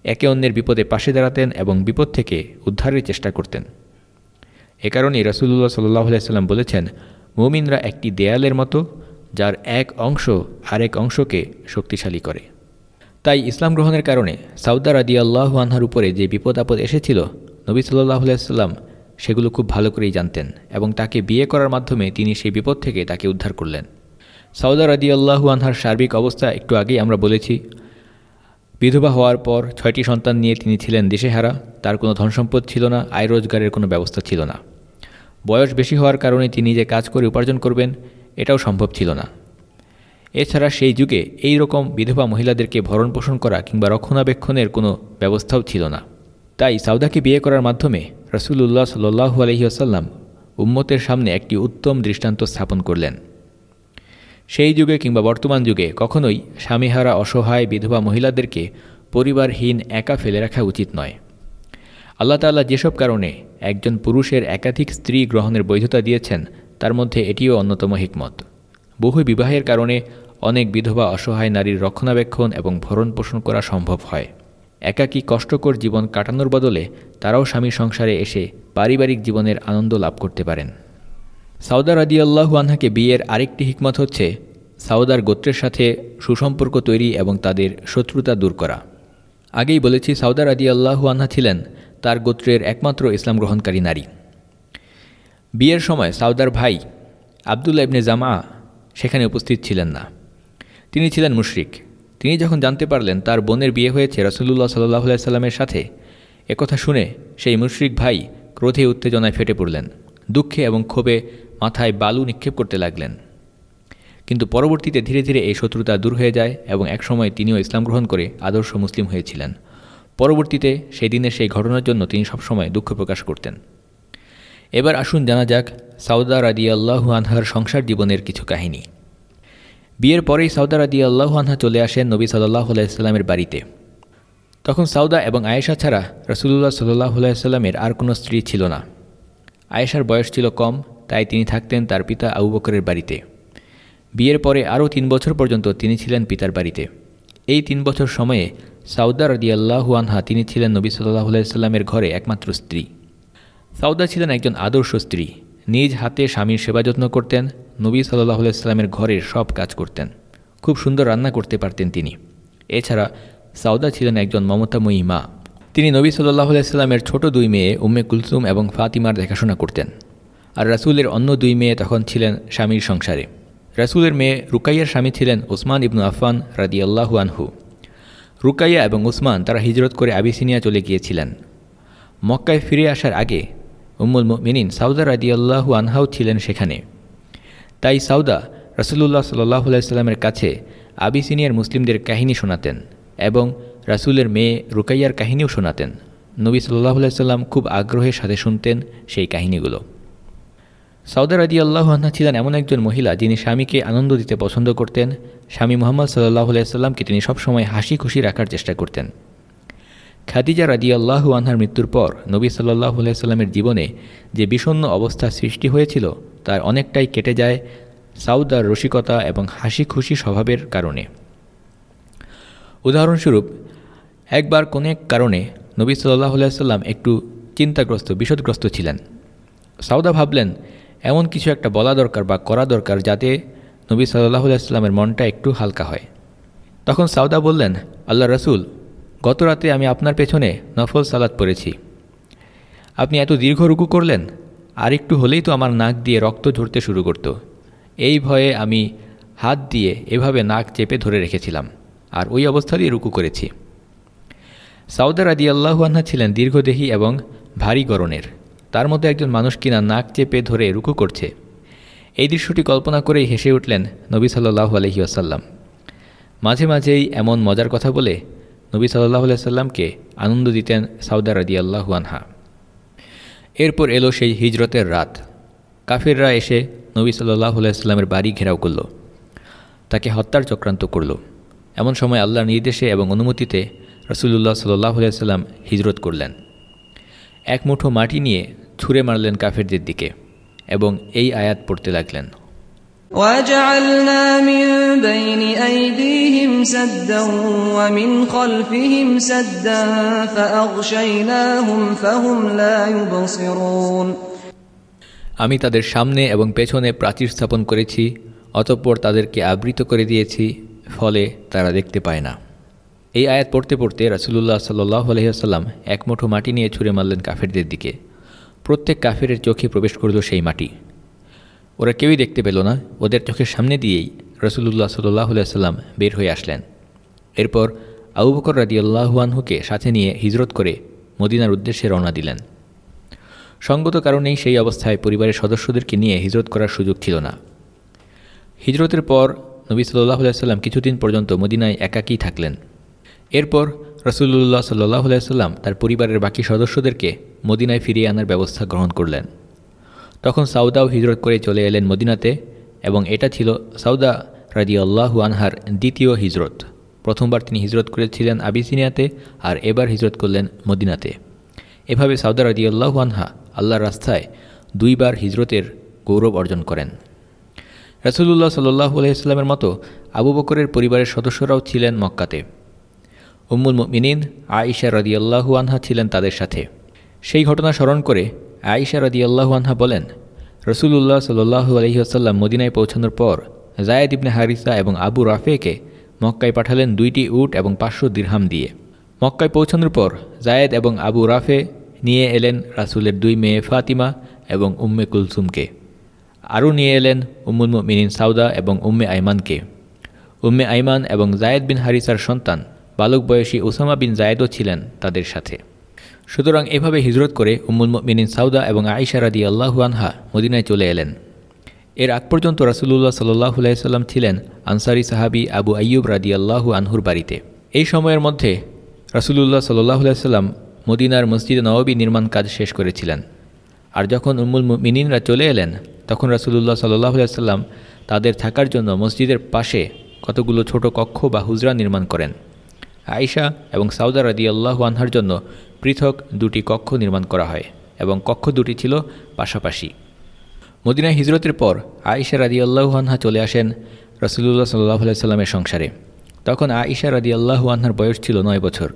একে অন্যের বিপদে পাশে দাঁড়াতেন এবং বিপদ থেকে উদ্ধারের চেষ্টা করতেন। এ কারণেই রসুল্লাহ সাল্লাহ সাল্লাম বলেছেন মুমিনরা একটি দেয়ালের মতো, যার এক অংশ আরেক অংশকে শক্তিশালী করে। তাই ইসলাম গ্রহণের কারণে সাউদার আদি আল্লাহ আনহার উপরে যে বিপদ আপদ এসেছিল, নবী সাল্লাহ সাল্লাম সেগুলো খুব ভালো করেই জানতেন এবং তাকে বিয়ে করার মাধ্যমে তিনি সেই বিপদ থেকে তাকে উদ্ধার করলেন। সাউদার আদি আল্লাহু আনহার সার্বিক অবস্থা একটু আগেই আমরা বলেছি, বিধবা হওয়ার পর ছয়টি সন্তান নিয়ে তিনি ছিলেন দিশেহারা, তার কোনো ধনসম্পদ ছিল না, আয় রোজগারের কোনো ব্যবস্থা ছিল না। বয়স বেশি হওয়ার কারণে তিনি যে কাজ করে উপার্জন করবেন, এটাও সম্ভব ছিল না। এছাড়া সেই যুগে এই রকম বিধবা মহিলাদেরকে ভরণ পোষণ করা কিংবা রক্ষণাবেক্ষণের কোনো ব্যবস্থাও ছিল না। তাই সাউদাকে বিয়ে করার মাধ্যমে রসুল্লাহ সাল্লু আলহিহাসাল্লাম উম্মতের সামনে একটি উত্তম দৃষ্টান্ত স্থাপন করলেন। সেই যুগে কিংবা বর্তমান যুগে কখনোই স্বামীহারা অসহায় বিধবা মহিলাদেরকে পরিবারহীন একা ফেলে রাখা উচিত নয়। আল্লাহ তাল্লাহ যেসব কারণে একজন পুরুষের একাধিক স্ত্রী গ্রহণের বৈধতা দিয়েছেন, তার মধ্যে এটিও অন্যতম হিকমত। বহু বিবাহের কারণে অনেক বিধবা অসহায় নারীর রক্ষণাবেক্ষণ এবং ভরণ পোষণ করা সম্ভব হয়। একাকী কষ্টকর জীবন কাটানোর বদলে তারাও স্বামী সংসারে এসে পারিবারিক জীবনের আনন্দ লাভ করতে পারেন। সাউদা রাদিয়াল্লাহু আনহাকে বিয়ের আরেকটি হিকমত হচ্ছে সাউদার গোত্রের সাথে সুসম্পর্ক তৈরি এবং তাদের শত্রুতা দূর করা। আগেই বলেছি, সাউদা রাদিয়াল্লাহু আনহা ছিলেন তার গোত্রের একমাত্র ইসলাম গ্রহণকারী নারী। বিয়ের সময় সাউদার ভাই আবদুল্লা ইবনে জামা সেখানে উপস্থিত ছিলেন না। তিনি ছিলেন মুশরিক। তিনি যখন জানতে পারলেন তার বোনের বিয়ে হয়েছে রসুল্লাহ সাল্লাহ সাল্লামের সাথে একথা শুনে সেই মুশরিক ভাই ক্রোধে উত্তেজনায় ফেটে পড়লেন, দুঃখে এবং ক্ষোভে মাথায় বালু নিক্ষেপ করতে লাগলেন। কিন্তু পরবর্তীতে ধীরে ধীরে এই শত্রুতা দূর হয়ে যায় এবং একসময় তিনিও ইসলাম গ্রহণ করে আদর্শ মুসলিম হয়েছিলেন। পরবর্তীতে সেই দিনের সেই ঘটনার জন্য তিনি সবসময় দুঃখ প্রকাশ করতেন। এবার আসুন জানা যাক সাউদা রাদি আল্লাহু আনহার সংসার জীবনের কিছু কাহিনী। বিয়ের পরেই সাউদা রাদি আল্লাহু আনহা চলে আসেন নবী সাল্লাহ আলাইস্লামের বাড়িতে। তখন সাউদা এবং আয়েশা ছাড়া রসুল্লাহ সাল্লাহ আলাইস্লামের আর কোনো স্ত্রী ছিল না। আয়েশার বয়স ছিল কম, তাই তিনি থাকতেন তার পিতা আবু বকরের বাড়িতে। বিয়ের পরে আরও তিন বছর পর্যন্ত তিনি ছিলেন পিতার বাড়িতে। এই তিন বছর সময়ে সাউদা রদি আল্লাহু আনহা, তিনি ছিলেন নবী সাল্লাহ আলাইস্লামের ঘরে একমাত্র স্ত্রী। সাউদা ছিলেন একজন আদর্শ স্ত্রী। নিজ হাতে স্বামীর সেবা যত্ন করতেন, নবী সাল্লাহ আলাইস্লামের ঘরের সব কাজ করতেন। খুব সুন্দর রান্না করতে পারতেন তিনি। এছাড়া সাউদা ছিলেন একজন মমতাময়ী মা। তিনি নবী সাল্লাহ আলাইস্লামের ছোট দুই মেয়ে, উম্মে কুলসুম এবং ফাতিমার দেখাশোনা করতেন। আর রাসুলের অন্য দুই মেয়ে তখন ছিলেন স্বামীর সংসারে। রাসুলের মেয়ে রুকাইয়ার স্বামী ছিলেন ওসমান ইবনু আফান রাদি আল্লাহু আনহু। রুকাইয়া এবং উসমান তারা হিজরত করে আবিসিনিয়া চলে গিয়েছিলেন। মক্কায় ফিরে আসার আগে উম্মুল মিনিন সাউদা রাদি আল্লাহু আনহাও ছিলেন সেখানে। তাই সাউদা রসুল্লাহ সাল্লাহ আলাইস্লামের কাছে আবিসিনিয়ার মুসলিমদের কাহিনী শোনাতেন এবং রাসুলের মেয়ে রুকাইয়ার কাহিনীও শোনাতেন। নবী সাল্লাহ আলাইসাল্লাম খুব আগ্রহের সাথে শুনতেন সেই কাহিনীগুলো। সাউদা রাদি আল্লাহ আহ্না ছিলেন এমন একজন মহিলা যিনি স্বামীকে আনন্দ দিতে পছন্দ করতেন। স্বামী মোহাম্মদ সাল্লাহ আলাইসাল্লামকে তিনি সবসময় হাসি খুশি রাখার চেষ্টা করতেন। খাদিজা রাদি আল্লাহু আনহার মৃত্যুর পর নবী সাল্লাহ আলাইস্লামের জীবনে যে বিষণ্ন অবস্থা সৃষ্টি হয়েছিল, তার অনেকটাই কেটে যায় সাউদার রসিকতা এবং হাসি খুশি স্বভাবের কারণে। উদাহরণস্বরূপ, একবার কোনো এক কারণে নবী সাল্লাহ আলাইসাল্লাম একটু চিন্তাগ্রস্ত, বিষদগ্রস্ত ছিলেন। সাউদা ভাবলেন এমন কিছু একটা বলা দরকার বা করা দরকার যাতে নবী সাল্লাহ আলাইস্লামের মনটা একটু হালকা হয়। তখন সাউদা বললেন আল্লাহ রসুল, গত রাতে আমি আপনার পেছনে নফল সালাদ পড়েছি। আপনি এত দীর্ঘ রুকু করলেন, আর একটু হলেই তো আমার নাক দিয়ে রক্ত ঝরতে শুরু করত। এই ভয়ে আমি হাত দিয়ে এভাবে নাক চেপে ধরে রেখেছিলাম, আর ওই অবস্থাতেই রুকু করেছি। সাউদার আদি আল্লাহুয়ান্না ছিলেন দীর্ঘদেহী এবং ভারী গরনের তার মধ্যে একজন মানুষ কিনা নাক চেপে ধরে রুকু করছে। এই দৃশ্যটি কল্পনা করেই হেসে উঠলেন নবী সাল্লাহু আলহি আসাল্লাম মাঝে মাঝেই এমন মজার কথা বলে নবী সাল্লাহ সাল্লামকে আনন্দ দিতেন সাউদা রাদি আল্লাহু আনহা। এরপর এলো সেই হিজরতের রাত। কাফিররা এসে নবী সাল্লাহ সাল্লামের বাড়ি ঘেরাও করল। তাকে হত্যার চক্রান্ত করল। এমন সময় আল্লাহর নির্দেশে এবং অনুমতিতে রসুল্লাহ সাল্লাহ সাল্লাম হিজরত করলেন। এক মুঠো মাটি নিয়ে ছুঁড়ে মারলেন কাফেরদের দিকে এবং এই আয়াত পড়তে লাগলেন وجعلنا من بين أيديهم سدا ومن خلفهم سدا فأغشيناهم فهم لا يبصرون আমি তাদের সামনে এবং পেছনে প্রাচীর স্থাপন করেছি অতঃপর তাদেরকে আবৃত করে দিয়েছি ফলে তারা দেখতে পায় না এই আয়াত পড়তে পড়তে রাসুলুল্লাহ সাল্লাহ আলহিহাসাল্লাম এক মুঠো মাটি নিয়ে ছুঁড়ে মারলেন কাফেরদের দিকে প্রত্যেক কাফেরের চোখে প্রবেশ করল সেই মাটি। ওরা কেউই দেখতে পেল না। ওদের চোখের সামনে দিয়েই রসুল্লাহ সাল্লাহ সাল্লাম বের হয়ে আসলেন। এরপর আবু বকর রাদিউল্লাহুয়ানহুকে সাথে নিয়ে হিজরত করে মদিনার উদ্দেশ্যে রওনা দিলেন। সঙ্গত কারণেই সেই অবস্থায় পরিবারের সদস্যদেরকে নিয়ে হিজরত করার সুযোগ ছিল না। হিজরতের পর নবী সাল্লাহ সাল্লাম কিছুদিন পর্যন্ত মদিনায় একাকী থাকলেন। এরপর রসুল্লাহ সাল্লাহ সাল্লাম তার পরিবারের বাকি সদস্যদেরকে মদিনায় ফিরিয়ে আনার ব্যবস্থা গ্রহণ করলেন। তখন সাউদাও হিজরত করে চলে এলেন মদিনাতে এবং এটা ছিল সাউদা রাজি আল্লাহু আনহার দ্বিতীয় হিজরত। প্রথমবার তিনি হিজরত করেছিলেন আবিসিনিয়াতে আর এবার হিজরত করলেন মদিনাতে। এভাবে সাউদা রাজি আল্লাহু আনহা আল্লাহর রাস্তায় দুইবার হিজরতের গৌরব অর্জন করেন। রসুল্লাহ সাল্লাহ আলহিসাল্লামের মতো আবু বকরের পরিবারের সদস্যরাও ছিলেন মক্কাতে। উম্মুল মিনিন আয়েশা রদিয়াল্লাহু আনহা ছিলেন তাদের সাথে। সেই ঘটনা স্মরণ করে আয়েশা রদিয়াল্লাহু আনহা বলেন রসুল্লাহ সাল্লু আলহিহাসাল্লাম মদিনায় পৌঁছানোর পর জায়েদ ইবনে হারিসা এবং আবু রাফেকে মক্কায় পাঠালেন দুইটি উট এবং পাঁচশো দিরহাম দিয়ে। মক্কায় পৌঁছানোর পর জায়েদ এবং আবু রাফে নিয়ে এলেন রাসুলের দুই মেয়ে ফাতিমা এবং উম্মে কুলসুমকে। আরও নিয়ে এলেন উম্মুল মিনিন সাউদা এবং উম্মে আইমানকে। উম্মে আইমান এবং জায়েদ বিন হারিসার সন্তান বালক বয়সী ওসামা বিন জায়েদও ছিলেন তাদের সাথে। সুতরাং এভাবে হিজরত করে উম্মুল মিনিন সাউদা এবং আইসা রাদি আল্লাহু আনহা মদিনায় চলে এলেন। এর আগ পর্যন্ত রাসুলুল্লাহ সাল্লাহ সাল্লাম ছিলেন আনসারি সাহাবি আবু আইয়ুব রাদি আল্লাহু আনহুর বাড়িতে। এই সময়ের মধ্যে রাসুলুল্লাহ সাল্লাহ সাল্লাম মদিনার মসজিদে নওয়াবী নির্মাণ কাজ শেষ করেছিলেন। আর যখন উম্মুল মিনিনরা চলে এলেন, তখন রাসুলুল্লাহ সাল্লাহ সাল্লাম তাদের থাকার জন্য মসজিদের পাশে কতগুলো ছোট কক্ষ বা হুজরা নির্মাণ করেন। আয়েশা এবং সাউদা রাদি আল্লাহ আনহার জন্য পৃথক দুটি কক্ষ নির্মাণ করা হয় এবং কক্ষ দুটি ছিল পাশাপাশি। মদিনায় হিজরতের পর আয়েশা রাদি আনহা চলে আসেন রসুল্লাহ সাল্লাহ সাল্লামের সংসারে। তখন আয়েশা রাদি আনহার বয়স ছিল নয় বছর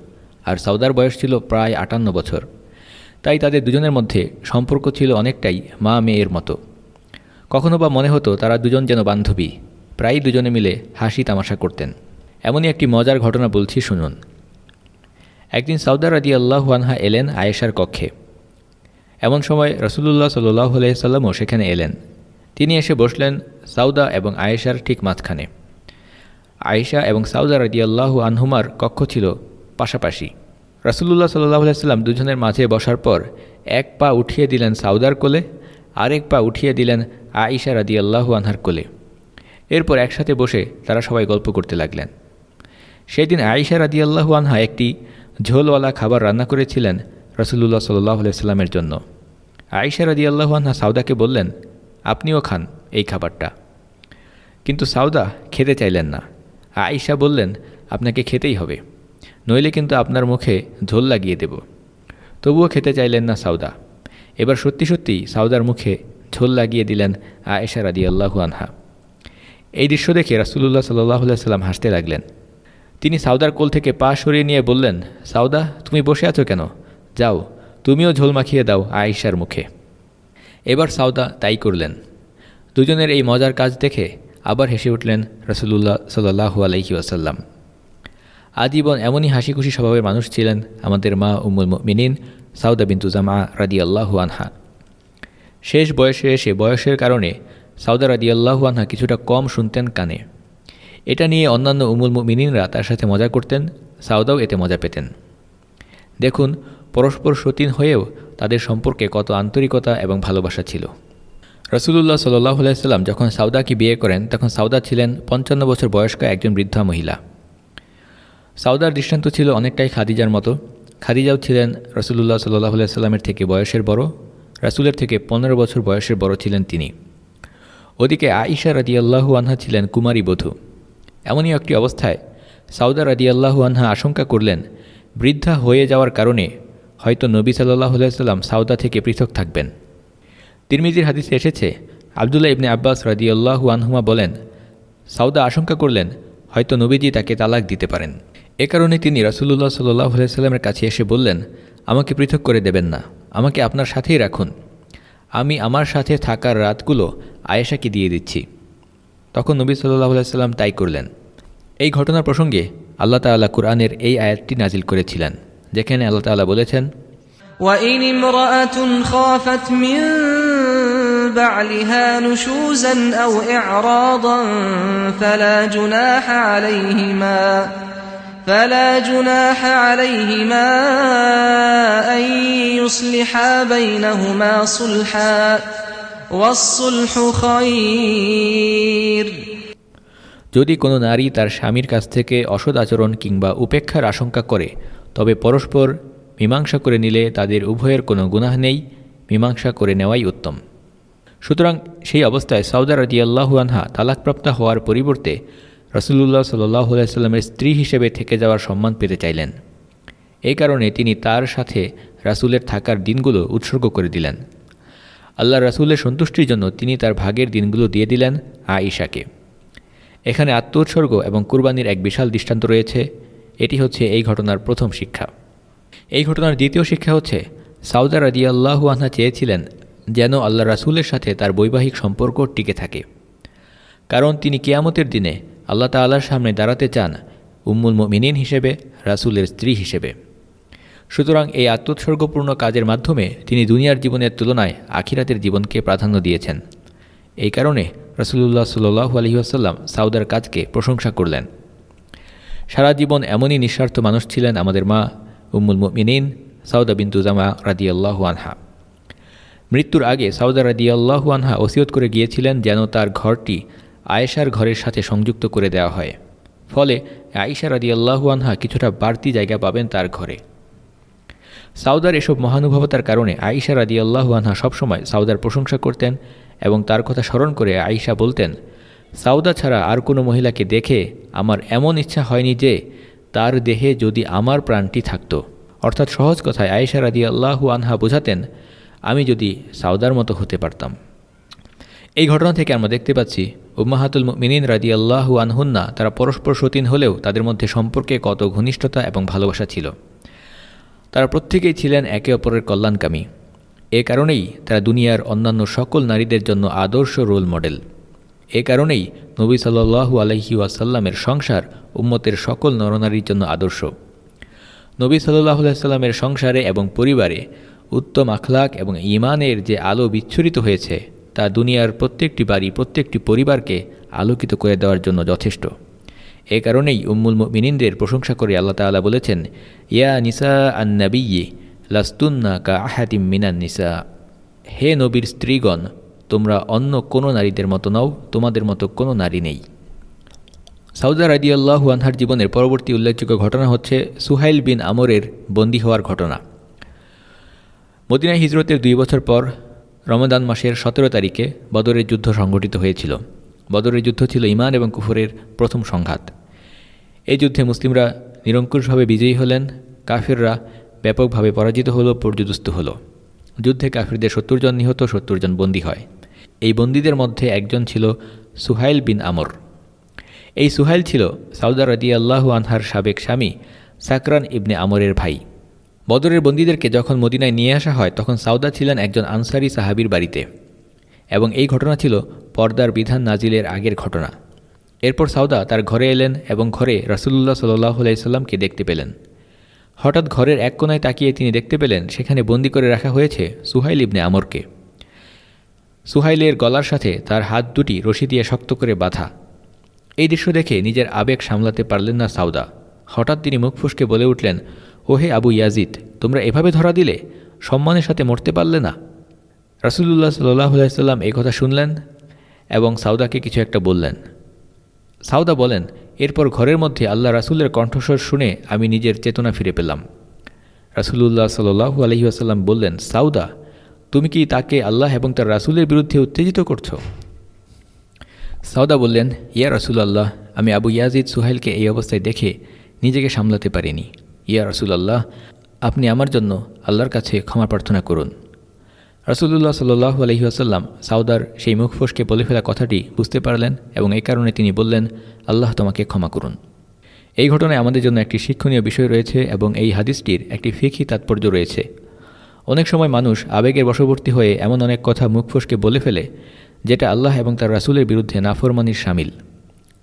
আর সাউদার বয়স ছিল প্রায় আটান্ন বছর। তাই তাদের দুজনের মধ্যে সম্পর্ক ছিল অনেকটাই মা মেয়ের মতো। কখনো বা মনে হতো তারা দুজন যেন বান্ধবী, প্রায়ই দুজনে মিলে হাসি তামাশা করতেন। এমনই একটি মজার ঘটনা বলছি, শুনুন। একদিন সাউদার রাদি আল্লাহু আনহা এলেন আয়েশার কক্ষে। এমন সময় রসুল্লাহ সাল্লাহ সাল্লামও সেখানে এলেন। তিনি এসে বসলেন সাউদা এবং আয়েশার ঠিক মাঝখানে। আয়েশা এবং সাউদা রাদি আল্লাহু আনহুমার কক্ষ ছিল পাশাপাশি। রসুল্লাহ সাল্লাহ সাল্লাম দুজনের মাঝে বসার পর এক পা উঠিয়ে দিলেন সাউদার কোলে, আরেক পা উঠিয়ে দিলেন আয়েশা রাদি আল্লাহু আনহার কোলে। এরপর একসাথে বসে তারা সবাই গল্প করতে লাগলেন। সেদিন আয়েশা রাদি আল্লাহু আনহা একটি ঝোলওয়ালা খাবার রান্না করেছিলেন রসুল্লাহ সাল্লাহ সাল্লামের জন্য। আয়েশা রাদি আল্লাহু আনহা সাউদাকে বললেন, আপনিও খান এই খাবারটা। কিন্তু সাউদা খেতে চাইলেন না। আয়েশা বললেন, আপনাকে খেতেই হবে, নইলে কিন্তু আপনার মুখে ঝোল লাগিয়ে দেব। তবুও খেতে চাইলেন না সাউদা। এবার সত্যি সত্যি সাউদার মুখে ঝোল লাগিয়ে দিলেন আয়েশা রাদি আল্লাহু আনহা। এই দৃশ্য দেখে রাসুল্লাহ সাল্লাহ সাল্লাম হাসতে লাগলেন। তিনি সাউদার কোল থেকে পা সরিয়ে নিয়ে বললেন, সাউদা, তুমি বসে আছো কেন? যাও, তুমিও ঝোল মাখিয়ে দাও আয়েশার মুখে। এবার সাউদা তাই করলেন। দুজনের এই মজার কাজ দেখে আবার হেসে উঠলেন রসুল্লাহ সাল্লাহু আলহি আসাল্লাম আজীবন এমনই হাসি খুশি স্বভাবের মানুষ ছিলেন আমাদের মা উমুল মিনিন সাউদা বিন্তু জামা রাদি আনহা। শেষ বয়সে এসে বয়সের কারণে সাউদা রাদি আল্লাহু আনহা কিছুটা কম শুনতেন কানে। এটা নিয়ে অন্যান্য উমুল মিনিনরা তার সাথে মজা করতেন, সাউদাও এতে মজা পেতেন। দেখুন, পরস্পর সতীন হয়েও তাদের সম্পর্কে কত আন্তরিকতা এবং ভালোবাসা ছিল। রসুল্লাহ সাল্লাহ সাল্লাম যখন সাউদাকে বিয়ে করেন, তখন সাউদা ছিলেন পঞ্চান্ন বছর বয়স্ক একজন বৃদ্ধা মহিলা। সাউদার দৃষ্টান্ত ছিল অনেকটাই খাদিজার মতো। খাদিজাও ছিলেন রসুল্লাহ সাল্লাহ সাল্লামের থেকে বয়সের বড়, রাসুলের থেকে পনেরো বছর বয়সের বড় ছিলেন তিনি। ওদিকে আইসা রাদিয়াল্লাহু আনহা ছিলেন কুমারী বধূ। এমনই একটি অবস্থায় সাউদা রাদিয়াল্লাহু আনহা আশঙ্কা করলেন, বৃদ্ধা হয়ে যাওয়ার কারণে হয়তো নবী সাল্লাহ সাল্লাম সাউদা থেকে পৃথক থাকবেন। তিরমিজির হাদিসে এসেছে, আবদুল্লাহ ইবনে আব্বাস রাদিয়াল্লাহু আনহুমা বলেন, সাউদা আশঙ্কা করলেন, হয়তো নবীজি তাকে তালাক দিতে পারেন। এ কারণে তিনি রাসুল্লাহ সাল্লাহ সাল্লামের কাছে এসে বললেন, আমাকে পৃথক করে দেবেন না, আমাকে আপনার সাথেই রাখুন। আমি আমার সাথে থাকার রাতগুলো আয়েশাকে দিয়ে দিচ্ছি। তখন নবী সাল্লাহ সাল্লাম তাই করলেন এই ঘটনার প্রসঙ্গে আল্লাহ তাল্লাহ কুরআনের এই আয়াতটি নাজিল করেছিলেন যেখানে আল্লাহ তাল্লাহ বলেছেন وإن امرأة خافت من بعلها نشوزا أو إعراضا فلا جناح عليهما فلا جناح عليهما أن يصلحا بينهما صلحا যদি কোনো নারী তার স্বামীর কাছ থেকে অসৎ আচরণ কিংবা উপেক্ষার আশঙ্কা করে, তবে পরস্পর মীমাংসা করে নিলে তাদের উভয়ের কোনো গুনাহ নেই, মীমাংসা করে নেওয়াই উত্তম। সুতরাং সেই অবস্থায় সৌদার রাজিয়াল্লাহু আনহা তালাকপ্রাপ্তা হওয়ার পরিবর্তে রসুল্লাহ সাল্লাহ সাল্লামের স্ত্রী হিসেবে থেকে যাওয়ার সম্মান পেতে চাইলেন। এই কারণে তিনি তার সাথে রাসুলের থাকার দিনগুলো উৎসর্গ করে দিলেন। আল্লাহ রাসুলের সন্তুষ্টির জন্য তিনি তার ভাগের দিনগুলো দিয়ে দিলেন আইশাকে এখানে আত্মোৎসর্গ এবং কুরবানির এক বিশাল দৃষ্টান্ত রয়েছে। এটি হচ্ছে এই ঘটনার প্রথম শিক্ষা। এই ঘটনার দ্বিতীয় শিক্ষা হচ্ছে, সাউদা রাজি আল্লাহু আনহা চেয়েছিলেন যেন আল্লাহ রাসুলের সাথে তার বৈবাহিক সম্পর্ক টিকে থাকে। কারণ তিনি কেয়ামতের দিনে আল্লাহ তাল্লার সামনে দাঁড়াতে চান উম্মুল মিনিন হিসেবে, রাসুলের স্ত্রী হিসেবে। সুতরাং এই আত্মোৎসর্গপূর্ণ কাজের মাধ্যমে তিনি দুনিয়ার জীবনের তুলনায় আখিরাতের জীবনকে প্রাধান্য দিয়েছেন। এই কারণে রসুল্লাহ সাল্লু আলহিহাসাল্লাম সাউদার কাজকে প্রশংসা করলেন। সারা জীবন এমনই নিঃস্বার্থ মানুষ ছিলেন আমাদের মা উম্মুল মিনিন সাউদা বিন্তু জামা রাদিয়াল্লাহু আনহা। মৃত্যুর আগে সাউদা রাদিয়াল্লাহু আনহা ওসিয়ত করে গিয়েছিলেন যেন তার ঘরটি আয়েশার ঘরের সাথে সংযুক্ত করে দেওয়া হয়। ফলে আয়েশা রাদিয়াল্লাহু আনহা কিছুটা বাড়তি জায়গা পাবেন তার ঘরে। সাউদার এসব মহানুভবতার কারণে আয়েশা রাদিয়াল্লাহু আনহা সবসময় সাউদার প্রশংসা করতেন এবং তার কথা স্মরণ করে আয়েশা বলতেন, সাউদা ছাড়া আর কোনো মহিলাকে দেখে আমার এমন ইচ্ছা হয়নি যে তার দেহে যদি আমার প্রাণটি থাকত। অর্থাৎ সহজ কথায় আয়েশা রাদি আল্লাহু আনহা বোঝাতেন, আমি যদি সাউদার মতো হতে পারতাম। এই ঘটনা থেকে আমরা দেখতে পাচ্ছি, উম্মাহাতুল মিনিন রাদি আল্লাহু আনহুন্না তারা পরস্পর সতীন হলেও তাদের মধ্যে সম্পর্কে কত ঘনিষ্ঠতা এবং ভালোবাসা ছিল। তারা প্রত্যেকেই ছিলেন একে অপরের কল্যাণকামী। এ কারণেই তারা দুনিয়ার অন্যান্য সকল নারীদের জন্য আদর্শ রোল মডেল। এ কারণেই নবী সাল্লু আলহি ওয়াসাল্লামের সংসার উম্মতের সকল নরনারীর জন্য আদর্শ। নবী সাল্লাহ সাল্লামের সংসারে এবং পরিবারে উত্তম আখলাক এবং ইমানের যে আলো বিচ্ছুরিত হয়েছে, তা দুনিয়ার প্রত্যেকটি বাড়ি, প্রত্যেকটি পরিবারকে আলোকিত করে দেওয়ার জন্য যথেষ্ট। এ কারণেই উম্মুল মিনিনদের প্রশংসা করে আল্লাহ তালা বলেছেন, ইয়া নিসা আন্নাবিয়ে লাস্তুন্না কা আহাতিম মিনান নিসা। হে নবীর স্ত্রীগণ, তোমরা অন্য কোনো নারীদের মতো নাও, তোমাদের মতো কোনো নারী নেই। সাউদা রাদিয়াল্লাহু আনহার জীবনের পরবর্তী উল্লেখযোগ্য ঘটনা হচ্ছে সুহাইল বিন আমরের বন্দী হওয়ার ঘটনা। মদিনায় হিজরতের দুই বছর পর রমদান মাসের সতেরো তারিখে বদরের যুদ্ধ সংঘটিত হয়েছিল। বদরের যুদ্ধ ছিল ইমান এবং কুফরের প্রথম সংঘাত। এই যুদ্ধে মুসলিমরা নিরঙ্কুশভাবে বিজয়ী হলেন, কাফিররা ব্যাপকভাবে পরাজিত হলো, পর্যদুস্ত হলো। যুদ্ধে কাফিরদের সত্তর জন নিহত, সত্তর জন বন্দী হয়। এই বন্দীদের মধ্যে একজন ছিল সুহাইল বিন আমর। এই সুহাইল ছিল সাউদা রদি আল্লাহু আনহার সাবেক স্বামী সাকরান ইবনে আমরের ভাই। বদরের বন্দীদেরকে যখন মদিনায় নিয়ে আসা হয়, তখন সাউদা ছিলেন একজন আনসারি সাহাবির বাড়িতে। এবং এই ঘটনা ছিল পর্দার বিধান নাজিলের আগের ঘটনা। এরপর সাউদা তার ঘরে এলেন এবং ঘরে রসুল্লাহ সাল্লাহ আলাইসাল্লামকে দেখতে পেলেন। হঠাৎ ঘরের এক কোনায় তাকিয়ে তিনি দেখতে পেলেন, সেখানে বন্দি করে রাখা হয়েছে সুহাইল ইবনে আমরকে। সুহাইলের গলার সাথে তার হাত দুটি রশি দিয়ে শক্ত করে বাঁধা। এই দৃশ্য দেখে নিজের আবেগ সামলাতে পারলেন না সাউদা হঠাৎ তিনি মুখ ফুসকে বলে উঠলেন, ওহে আবু ইয়াজিদ, তোমরা এভাবে ধরা দিলে? সম্মানের সাথে মরতে পারলে না? রাসুল্লাহ সাল্লাহ সাল্লাম এই কথা শুনলেন এবং সাউদাকে কিছু একটা বললেন। সাউদা বলেন, এরপর ঘরের মধ্যে আল্লাহ রাসুলের কণ্ঠস্বর শুনে আমি নিজের চেতনা ফিরে পেলাম। রাসুলুল্লাহ সাল্লু আলহিহাসাল্লাম বললেন, সাউদা, তুমি কি তাকে আল্লাহ এবং তার রাসুলের বিরুদ্ধে উত্তেজিত করছ? সাউদা বললেন, ইয়া আল্লাহ আমি আবু ইয়াজিদ সুহাইলকে এই অবস্থায় দেখে নিজেকে সামলাতে পারিনি। ইয়া আল্লাহ আপনি আমার জন্য আল্লাহর কাছে ক্ষমা প্রার্থনা করুন। রসুল্লাহ সাল্লু আলহিহাসাল্লাম সাউদার সেই মুখ ফসকে বলে ফেলা কথাটি বুঝতে পারলেন এবং এই কারণে তিনি বললেন, আল্লাহ তোমাকে ক্ষমা করুন। এই ঘটনায় আমাদের জন্য একটি শিক্ষণীয় বিষয় রয়েছে এবং এই হাদিসটির একটি ফিকি তাৎপর্য রয়েছে। অনেক সময় মানুষ আবেগের বশবর্তী হয়ে এমন অনেক কথা মুখ ফসকে বলে ফেলে, যেটা আল্লাহ এবং তার রাসুলের বিরুদ্ধে নাফরমানির সামিল।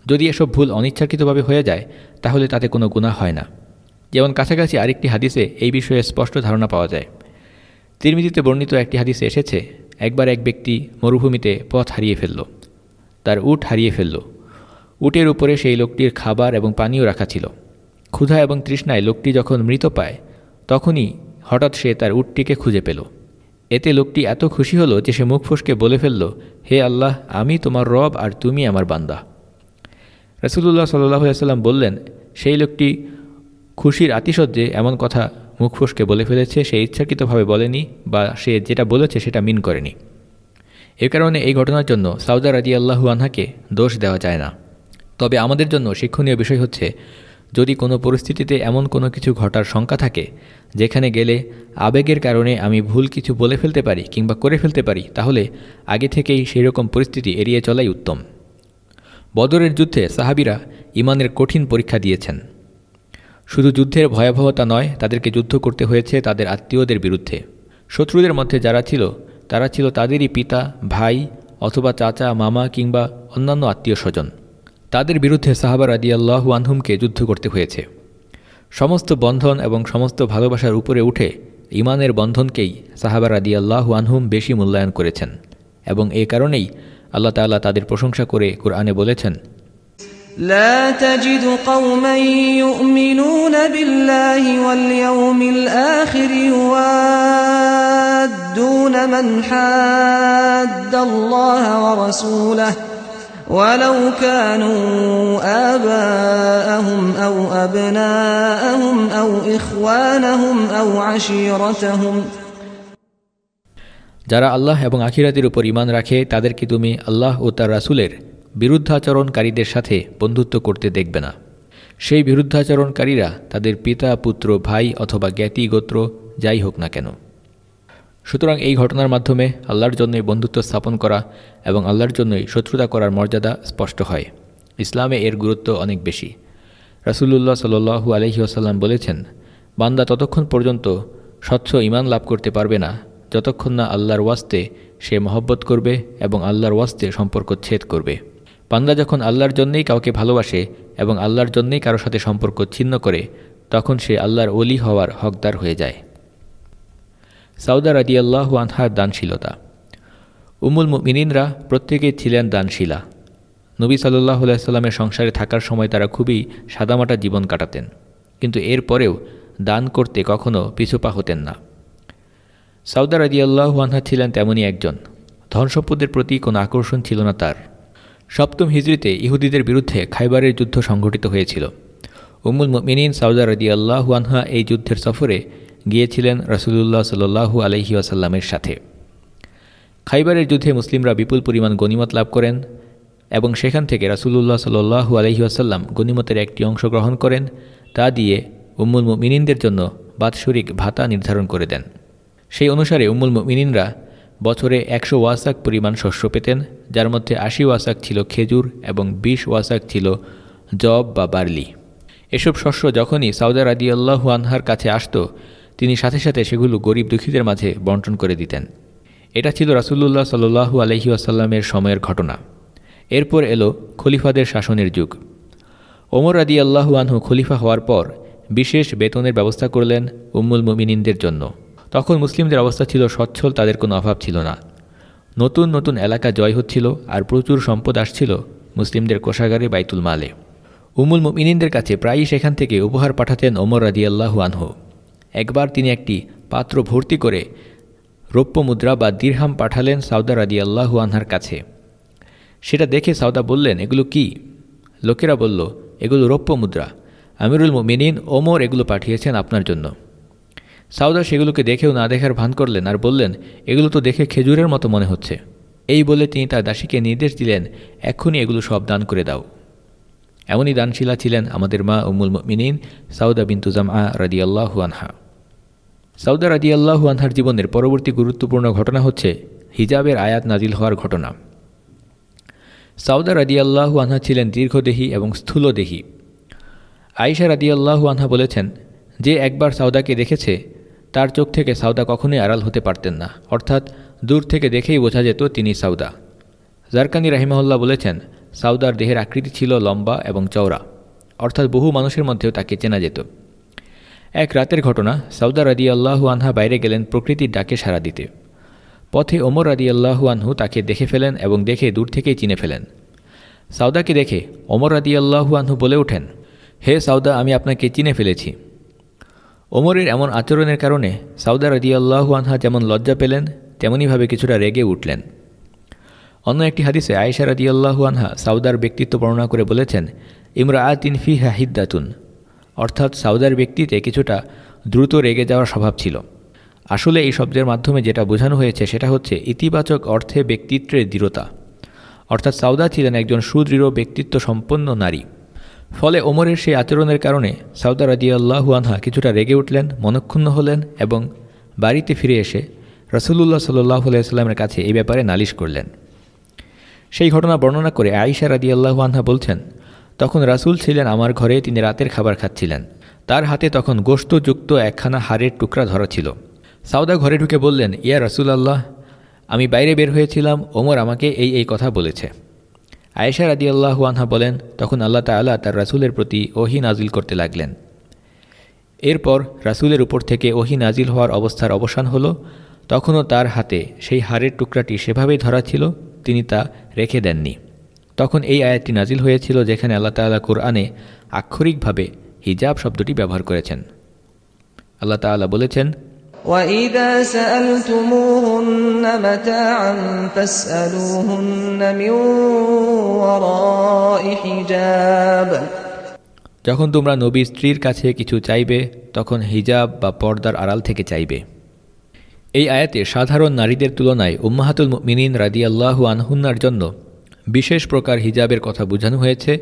যদি এসব ভুল অনিচ্ছাকৃতভাবে হয়ে যায়, তাহলে তাতে কোনো গুণা হয় না। যেমন কাছাকাছি আরেকটি হাদিসে এই বিষয়ে স্পষ্ট ধারণা পাওয়া যায়। তিরমিজিতে বর্ণিত একটি হাদিসে এসেছে, একবার এক ব্যক্তি মরুভূমিতে পথ হারিয়ে ফেলল, তার উট হারিয়ে ফেলল। উটের উপরে সেই লোকটির খাবার এবং পানীয় রাখা ছিল। ক্ষুধা এবং তৃষ্ণায় লোকটি যখন মৃত পায়, তখনই হঠাৎ সে তার উটটিকে খুঁজে পেল। এতে লোকটি এত খুশি হলো যে সে মুখ ফুসকে বলে ফেলল, হে আল্লাহ, আমি তোমার রব আর তুমি আমার বান্দা। রসুল্লাহ সাল্লাহ সাল্লাম বললেন, সেই লোকটি খুশির আতিশয্যে এমন কথা মুখ ফুসকে বলে ফেলেছে, সে ইচ্ছাকৃতভাবে বলেনি বা সে যেটা বলেছে সেটা মিন করেনি। এ কারণে এই ঘটনার জন্য সাউদা রাজি আল্লাহু আনহাকে দোষ দেওয়া যায় না। তবে আমাদের জন্য শিক্ষণীয় বিষয় হচ্ছে, যদি কোনো পরিস্থিতিতে এমন কোনো কিছু ঘটার শঙ্কা থাকে, যেখানে গেলে আবেগের কারণে আমি ভুল কিছু বলে ফেলতে পারি কিংবা করে ফেলতে পারি, তাহলে আগে থেকেই সেই রকম পরিস্থিতি এড়িয়ে চলাই উত্তম। বদরের যুদ্ধে সাহাবিরা ইমানের কঠিন পরীক্ষা দিয়েছেন। শুধু যুদ্ধের ভয়াবহতা নয়, তাদেরকে যুদ্ধ করতে হয়েছে তাদের আত্মীয়দের বিরুদ্ধে। শত্রুদের মধ্যে যারা ছিল, তারা ছিল তাদেরই পিতা, ভাই, অথবা চাচা, মামা কিংবা অন্যান্য আত্মীয় স্বজন তাদের বিরুদ্ধে সাহাবা রাদি আল্লাহু আনহুমকে যুদ্ধ করতে হয়েছে। সমস্ত বন্ধন এবং সমস্ত ভালোবাসার উপরে উঠে ইমানের বন্ধনকেই সাহাবা রাদি আল্লাহু আনহুম বেশি মূল্যায়ন করেছেন। এবং এই কারণেই আল্লাহ তাল্লাহ তাদের প্রশংসা করে কোরআনে বলেছেন لا تجد قوما يؤمنون بالله واليوم الآخر يوادون من حاد الله ورسوله ولو كانوا آباءهم أو أبناءهم أو إخوانهم أو عشيرتهم যারা আল্লাহ এবং আখিরাতের উপর ইমান রাখে তাদেরকে তুমি আল্লাহ ও তার রাসুলের বিরুদ্ধাচরণকারীদের সাথে বন্ধুত্ব করতে দেখবে না। সেই বিরুদ্ধাচরণকারীরা তাদের পিতা, পুত্র, ভাই অথবা জ্ঞাতি, গোত্র, যাই হোক না কেন। সুতরাং এই ঘটনার মাধ্যমে আল্লাহর জন্যই বন্ধুত্ব স্থাপন করা এবং আল্লাহর জন্যই শত্রুতা করার মর্যাদা স্পষ্ট হয়। ইসলামে এর গুরুত্ব অনেক বেশি। রাসুল্লাহ সাল্লু আলহি আসাল্লাম বলেছেন, বান্দা ততক্ষণ পর্যন্ত স্বচ্ছ ইমান লাভ করতে পারবে না, যতক্ষণ না আল্লাহর ওয়াস্তে সে মহব্বত করবে এবং আল্লাহর ওয়াস্তে সম্পর্ক ছেদ করবে। বান্দা যখন আল্লাহর জন্যেই কাউকে ভালোবাসে এবং আল্লাহর জন্যেই কারোর সাথে সম্পর্ক ছিন্ন করে, তখন সে আল্লাহর অলি হওয়ার হকদার হয়ে যায়। সাউদা রাদিয়াল্লাহ আনহার দানশীলতা। উমুল মিনিনরা প্রত্যেকেই ছিলেন দানশীলা। নবী সাল্লাহ সাল্লামের সংসারে থাকার সময় তারা খুবই সাদামাটা জীবন কাটাতেন। কিন্তু এর পরেও দান করতে কখনও পিছুপা হতেন না। সাউদা রাদিয়াল্লাহ আনহা ছিলেন তেমনই একজন। ধনসম্পদের প্রতি কোনো আকর্ষণ ছিল না তার। সপ্তম ইহুদিদের বিরুদ্ধে খাইবারের যুদ্ধ সংঘটিত হয়েছিল। উমুল মিনিন সাউদা রদি আল্লাহু আনহা এই যুদ্ধের সফরে গিয়েছিলেন রসুলুল্লাহ সাল্লু আলহি আসাল্লামের সাথে। খাইবারের যুদ্ধে মুসলিমরা বিপুল পরিমাণ গণিমত লাভ করেন এবং সেখান থেকে রাসুলুল্লাহ সাল্লু আলহি আসাল্লাম গণিমতের একটি অংশ গ্রহণ করেন, তা দিয়ে উম্মুল মিনিনদের জন্য বাৎসরিক ভাতা নির্ধারণ করে দেন। সেই অনুসারে উম্মুল মিনিনরা বছরে একশো ওয়াসাক পরিমাণ শস্য পেতেন, যার মধ্যে আশি ওয়াসাক ছিল খেজুর এবং বিশ ওয়াসাক ছিল জব বা বার্লি। এসব শস্য যখনই সাউদার আদি আল্লাহু আনহার কাছে আসত, তিনি সাথে সাথে সেগুলো গরিব দুঃখীদের মাঝে বন্টন করে দিতেন। এটা ছিল রাসুল্লাহ সাল্লু আলহি আসাল্লামের সময়ের ঘটনা। এরপর এলো খলিফাদের শাসনের যুগ। ওমর আদি আল্লাহু আনহু খলিফা হওয়ার পর বিশেষ বেতনের ব্যবস্থা করলেন উম্মুল মুমিনিনদের জন্য। তখন মুসলিমদের অবস্থা ছিল সচ্ছল, তাদের কোনো অভাব ছিল না। নতুন নতুন এলাকা জয় হচ্ছিল আর প্রচুর সম্পদ আসছিল মুসলিমদের কোষাগারে বাইতুল মালে। উমুল মিনিনদের কাছে প্রায়ই সেখান থেকে উপহার পাঠাতেন ওমর রাদিয়াল্লাহু আনহু। একবার তিনি একটি পাত্র ভর্তি করে রৌপ্য মুদ্রা বা দীর্হাম পাঠালেন সাউদা রাদিয়াল্লাহু আনহার কাছে। সেটা দেখে সাউদা বললেন, এগুলো কি? লোকেরা বলল, এগুলো রৌপ্য মুদ্রা। আমিরুল মিনিন ওমর এগুলো পাঠিয়েছেন আপনার জন্য। সাউদা সেগুলোকে দেখেও না দেখার ভান করলেন আর বললেন, এগুলো তো দেখে খেজুরের মতো মনে হচ্ছে। এই বলে তিনি তার দাসীকে নির্দেশ দিলেন, এক্ষুনি এগুলো সব দান করে দাও। এমনই দানশীলা ছিলেন আমাদের মা উমুল মিনিন সাউদা বিন্তু জামা রাদিয়াল্লাহু আনহা। সাউদা রাদিয়াল্লাহু আনহার জীবনের পরবর্তী গুরুত্বপূর্ণ ঘটনা হচ্ছে হিজাবের আয়াত নাজিল হওয়ার ঘটনা। সাউদা রাদিয়াল্লাহু আনহা ছিলেন দীর্ঘদেহী এবং স্থূলদেহী। আয়েশা রাদিয়াল্লাহু আনহা বলেছেন, যে একবার সাউদাকে দেখেছে তার চোখ থেকে সাউদা কখনোই আড়াল হতে পারতেন না। অর্থাৎ দূর থেকে দেখেই বোঝা যেত তিনি সাউদা। জারকানি রাহিমাহুল্লাহ বলেছেন, সাউদার দেহের আকৃতি ছিল লম্বা এবং চওড়া। অর্থাৎ বহু মানুষের মধ্যেও তাকে চেনা যেত। এক রাতের ঘটনা, সাউদা রাদি আল্লাহু আনহা বাইরে গেলেন প্রকৃতির ডাকে সাড়া দিতে। পথে ওমর রাদি আল্লাহু আনহু তাকে দেখে ফেলেন এবং দেখে দূর থেকেই চিনে ফেলেন। সাউদাকে দেখে ওমর রাদি আল্লাহু আনহু বলে ওঠেন, হে সাউদা, আমি আপনাকে চিনে ফেলেছি। ওমরের এমন আচরণের কারণে সাউদা রাদি আল্লাহু আনহা যেমন লজ্জা পেলেন তেমনইভাবে কিছুটা রেগে উঠলেন। অন্য একটি হাদিসে আয়েশা রাদিয়াল্লাহু আনহা সাউদার ব্যক্তিত্ব বর্ণনা করে বলেছেন ইমরা আতিন ফিহা হিদ্দাতুন। অর্থাৎ সাউদার ব্যক্তিতে কিছুটা দ্রুত রেগে যাওয়ার স্বভাব ছিল। আসলে এই শব্দের মাধ্যমে যেটা বোঝানো হয়েছে সেটা হচ্ছে ইতিবাচক অর্থে ব্যক্তিত্বের দৃঢ়তা। অর্থাৎ সাউদা ছিলেন একজন সুদৃঢ় ব্যক্তিত্ব সম্পন্ন নারী। ফলে ওমরের সেই আচরণের কারণে সাউদা রাদিয়াল্লাহু আনহা কিছুটা রেগে উঠলেন, মনক্ষুণ্ণ হলেন এবং বাড়িতে ফিরে এসে রসুল্লাহ সাল্লাহ আলাইস্লামের কাছে এই ব্যাপারে নালিশ করলেন। সেই ঘটনা বর্ণনা করে আয়েশা রাদিয়াল্লাহু আনহা বলছেন, তখন রাসুল ছিলেন আমার ঘরে, তিনি রাতের খাবার খাচ্ছিলেন। তার হাতে তখন গোস্তযুক্ত একখানা হাড়ের টুকরা ধরা ছিল। সাউদা ঘরে ঢুকে বললেন, ইয়া রাসুল আল্লাহ আমি বাইরে বের হয়েছিলাম, ওমর আমাকে এই এই কথা বলেছে। আয়েশা রাদি আল্লাহু আনহা বলেন, তখন আল্লাহ তাল্লাহ তার রাসুলের প্রতি ওহি নাজিল করতে লাগলেন। এরপর রাসুলের উপর থেকে ওহি নাজিল হওয়ার অবস্থার অবসান হলো। তখনও তার হাতে সেই হাড়ের টুকরাটি সেভাবেই ধরা ছিল, তিনি তা রেখে দেননি। তখন এই আয়াতটি নাজিল হয়েছিল, যেখানে আল্লাহ তাল্লাহ কোরআনে আক্ষরিকভাবে হিজাব শব্দটি ব্যবহার করেছেন। আল্লাহ তাল্লাহ বলেছেন وَإِذَا سَأَلْتُمُوهُنَّ مَتَاعًا فَاسْأَلُوهُنَّ مِنْ وَرَاءِ حِجَابٍ যখন তোমরা নবী স্ত্রীর কাছে কিছু চাইবে তখন হিজাব বা পর্দার আড়াল থেকে চাইবে এই আয়াতে সাধারণ নারীদের তুলনায় উম্মাহাতুল মিনিন রাদিয়াল্লাহু আনহুন্নার জন্য বিশেষ প্রকার হিজাবের কথা বোঝানো হয়েছে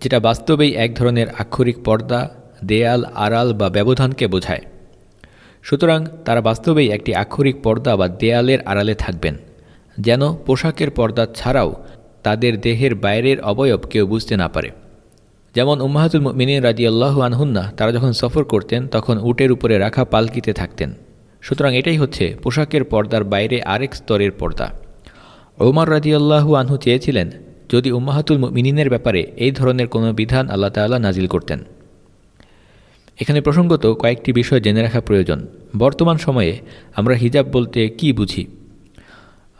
যেটা বাস্তবেই এক ধরনের আক্ষরিক পর্দা দেয়াল আড়াল বা ব্যবধানকে বোঝায় সুতরাং তারা বাস্তবেই একটি আক্ষরিক পর্দা বা দেয়ালের আড়ালে থাকবেন। যেন পোশাকের পর্দা ছাড়াও তাদের দেহের বাইরের অবয়ব কেউ বুঝতে না পারে। যেমন উম্মাহাতুল মিনিন রাজি আল্লাহ আনহুন্না, তারা যখন সফর করতেন, তখন উটের উপরে রাখা পালকিতে থাকতেন। সুতরাং এটাই হচ্ছে পোশাকের পর্দার বাইরে আরেক স্তরের পর্দা। ওমর রাজি আল্লাহু আনহু চেয়েছিলেন, যদি উম্মাহাতুল মিনিনের ব্যাপারে এই ধরনের কোনো বিধান আল্লাহ তাল্লাহ নাজিল করতেন। এখানে প্রসঙ্গত কয়েকটি বিষয় জেনে রাখা প্রয়োজন। বর্তমান সময়ে আমরা হিজাব বলতে কি বুঝি?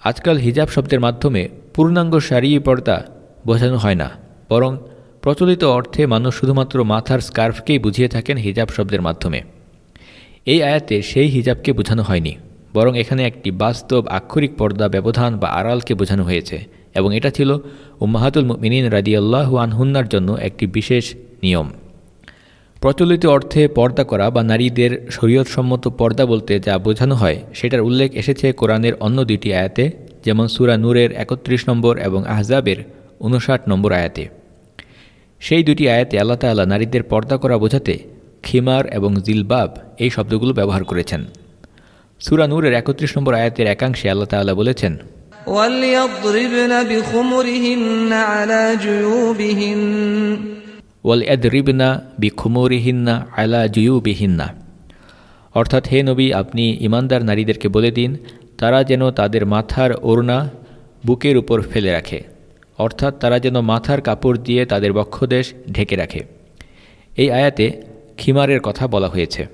আজকাল হিজাব শব্দের মাধ্যমে পূর্ণাঙ্গ সারি পর্দা বোঝানো হয় না, বরং প্রচলিত অর্থে মানুষ শুধুমাত্র মাথার স্কার্ফকেই বুঝিয়ে থাকেন হিজাব শব্দের মাধ্যমে। এই আয়াতে সেই হিজাবকে বোঝানো হয়নি, বরং এখানে একটি বাস্তব আক্ষরিক পর্দা ব্যবধান বা আড়ালকে বোঝানো হয়েছে, এবং এটা ছিল উম্মাহাতুল মিনিন রাদিয়াল্লাহু আনহুন্নার জন্য একটি বিশেষ নিয়ম। প্রচলিত অর্থে পর্দা করা বা নারীদের শরীয়তসম্মত পর্দা বলতে যা বোঝানো হয় সেটার উল্লেখ এসেছে কোরআনের অন্য দুটি আয়াতে যেমন সুরা নূরের একত্রিশ নম্বর এবং আহজাবের উনষাট নম্বর আয়াতে সেই দুটি আয়াতে আল্লাহ তাল্লাহ নারীদের পর্দা করা বোঝাতে খিমার এবং জিলবাব এই শব্দগুলো ব্যবহার করেছেন সুরা নূরের একত্রিশ নম্বর আয়াতের একাংশে আল্লাহ তাল্লাহ বলেছেন وَلْيَضْرِبْنَ بِخُمُرِهِنَّ عَلَى جُيُوبِهِنَّ ওয়াল বি খুমরিহিন্না আলা জুয়ুবিহিন্না অর্থাৎ হে নবী, আপনি ইমানদার নারীদেরকে বলে দিন, তারা যেন তাদের মাথার ওড়না বুকের উপর ফেলে রাখে। অর্থাৎ তারা যেন মাথার কাপড় দিয়ে তাদের বক্ষদেশ ঢেকে রাখে। এই আয়াতে খিমারের কথা বলা হয়েছে।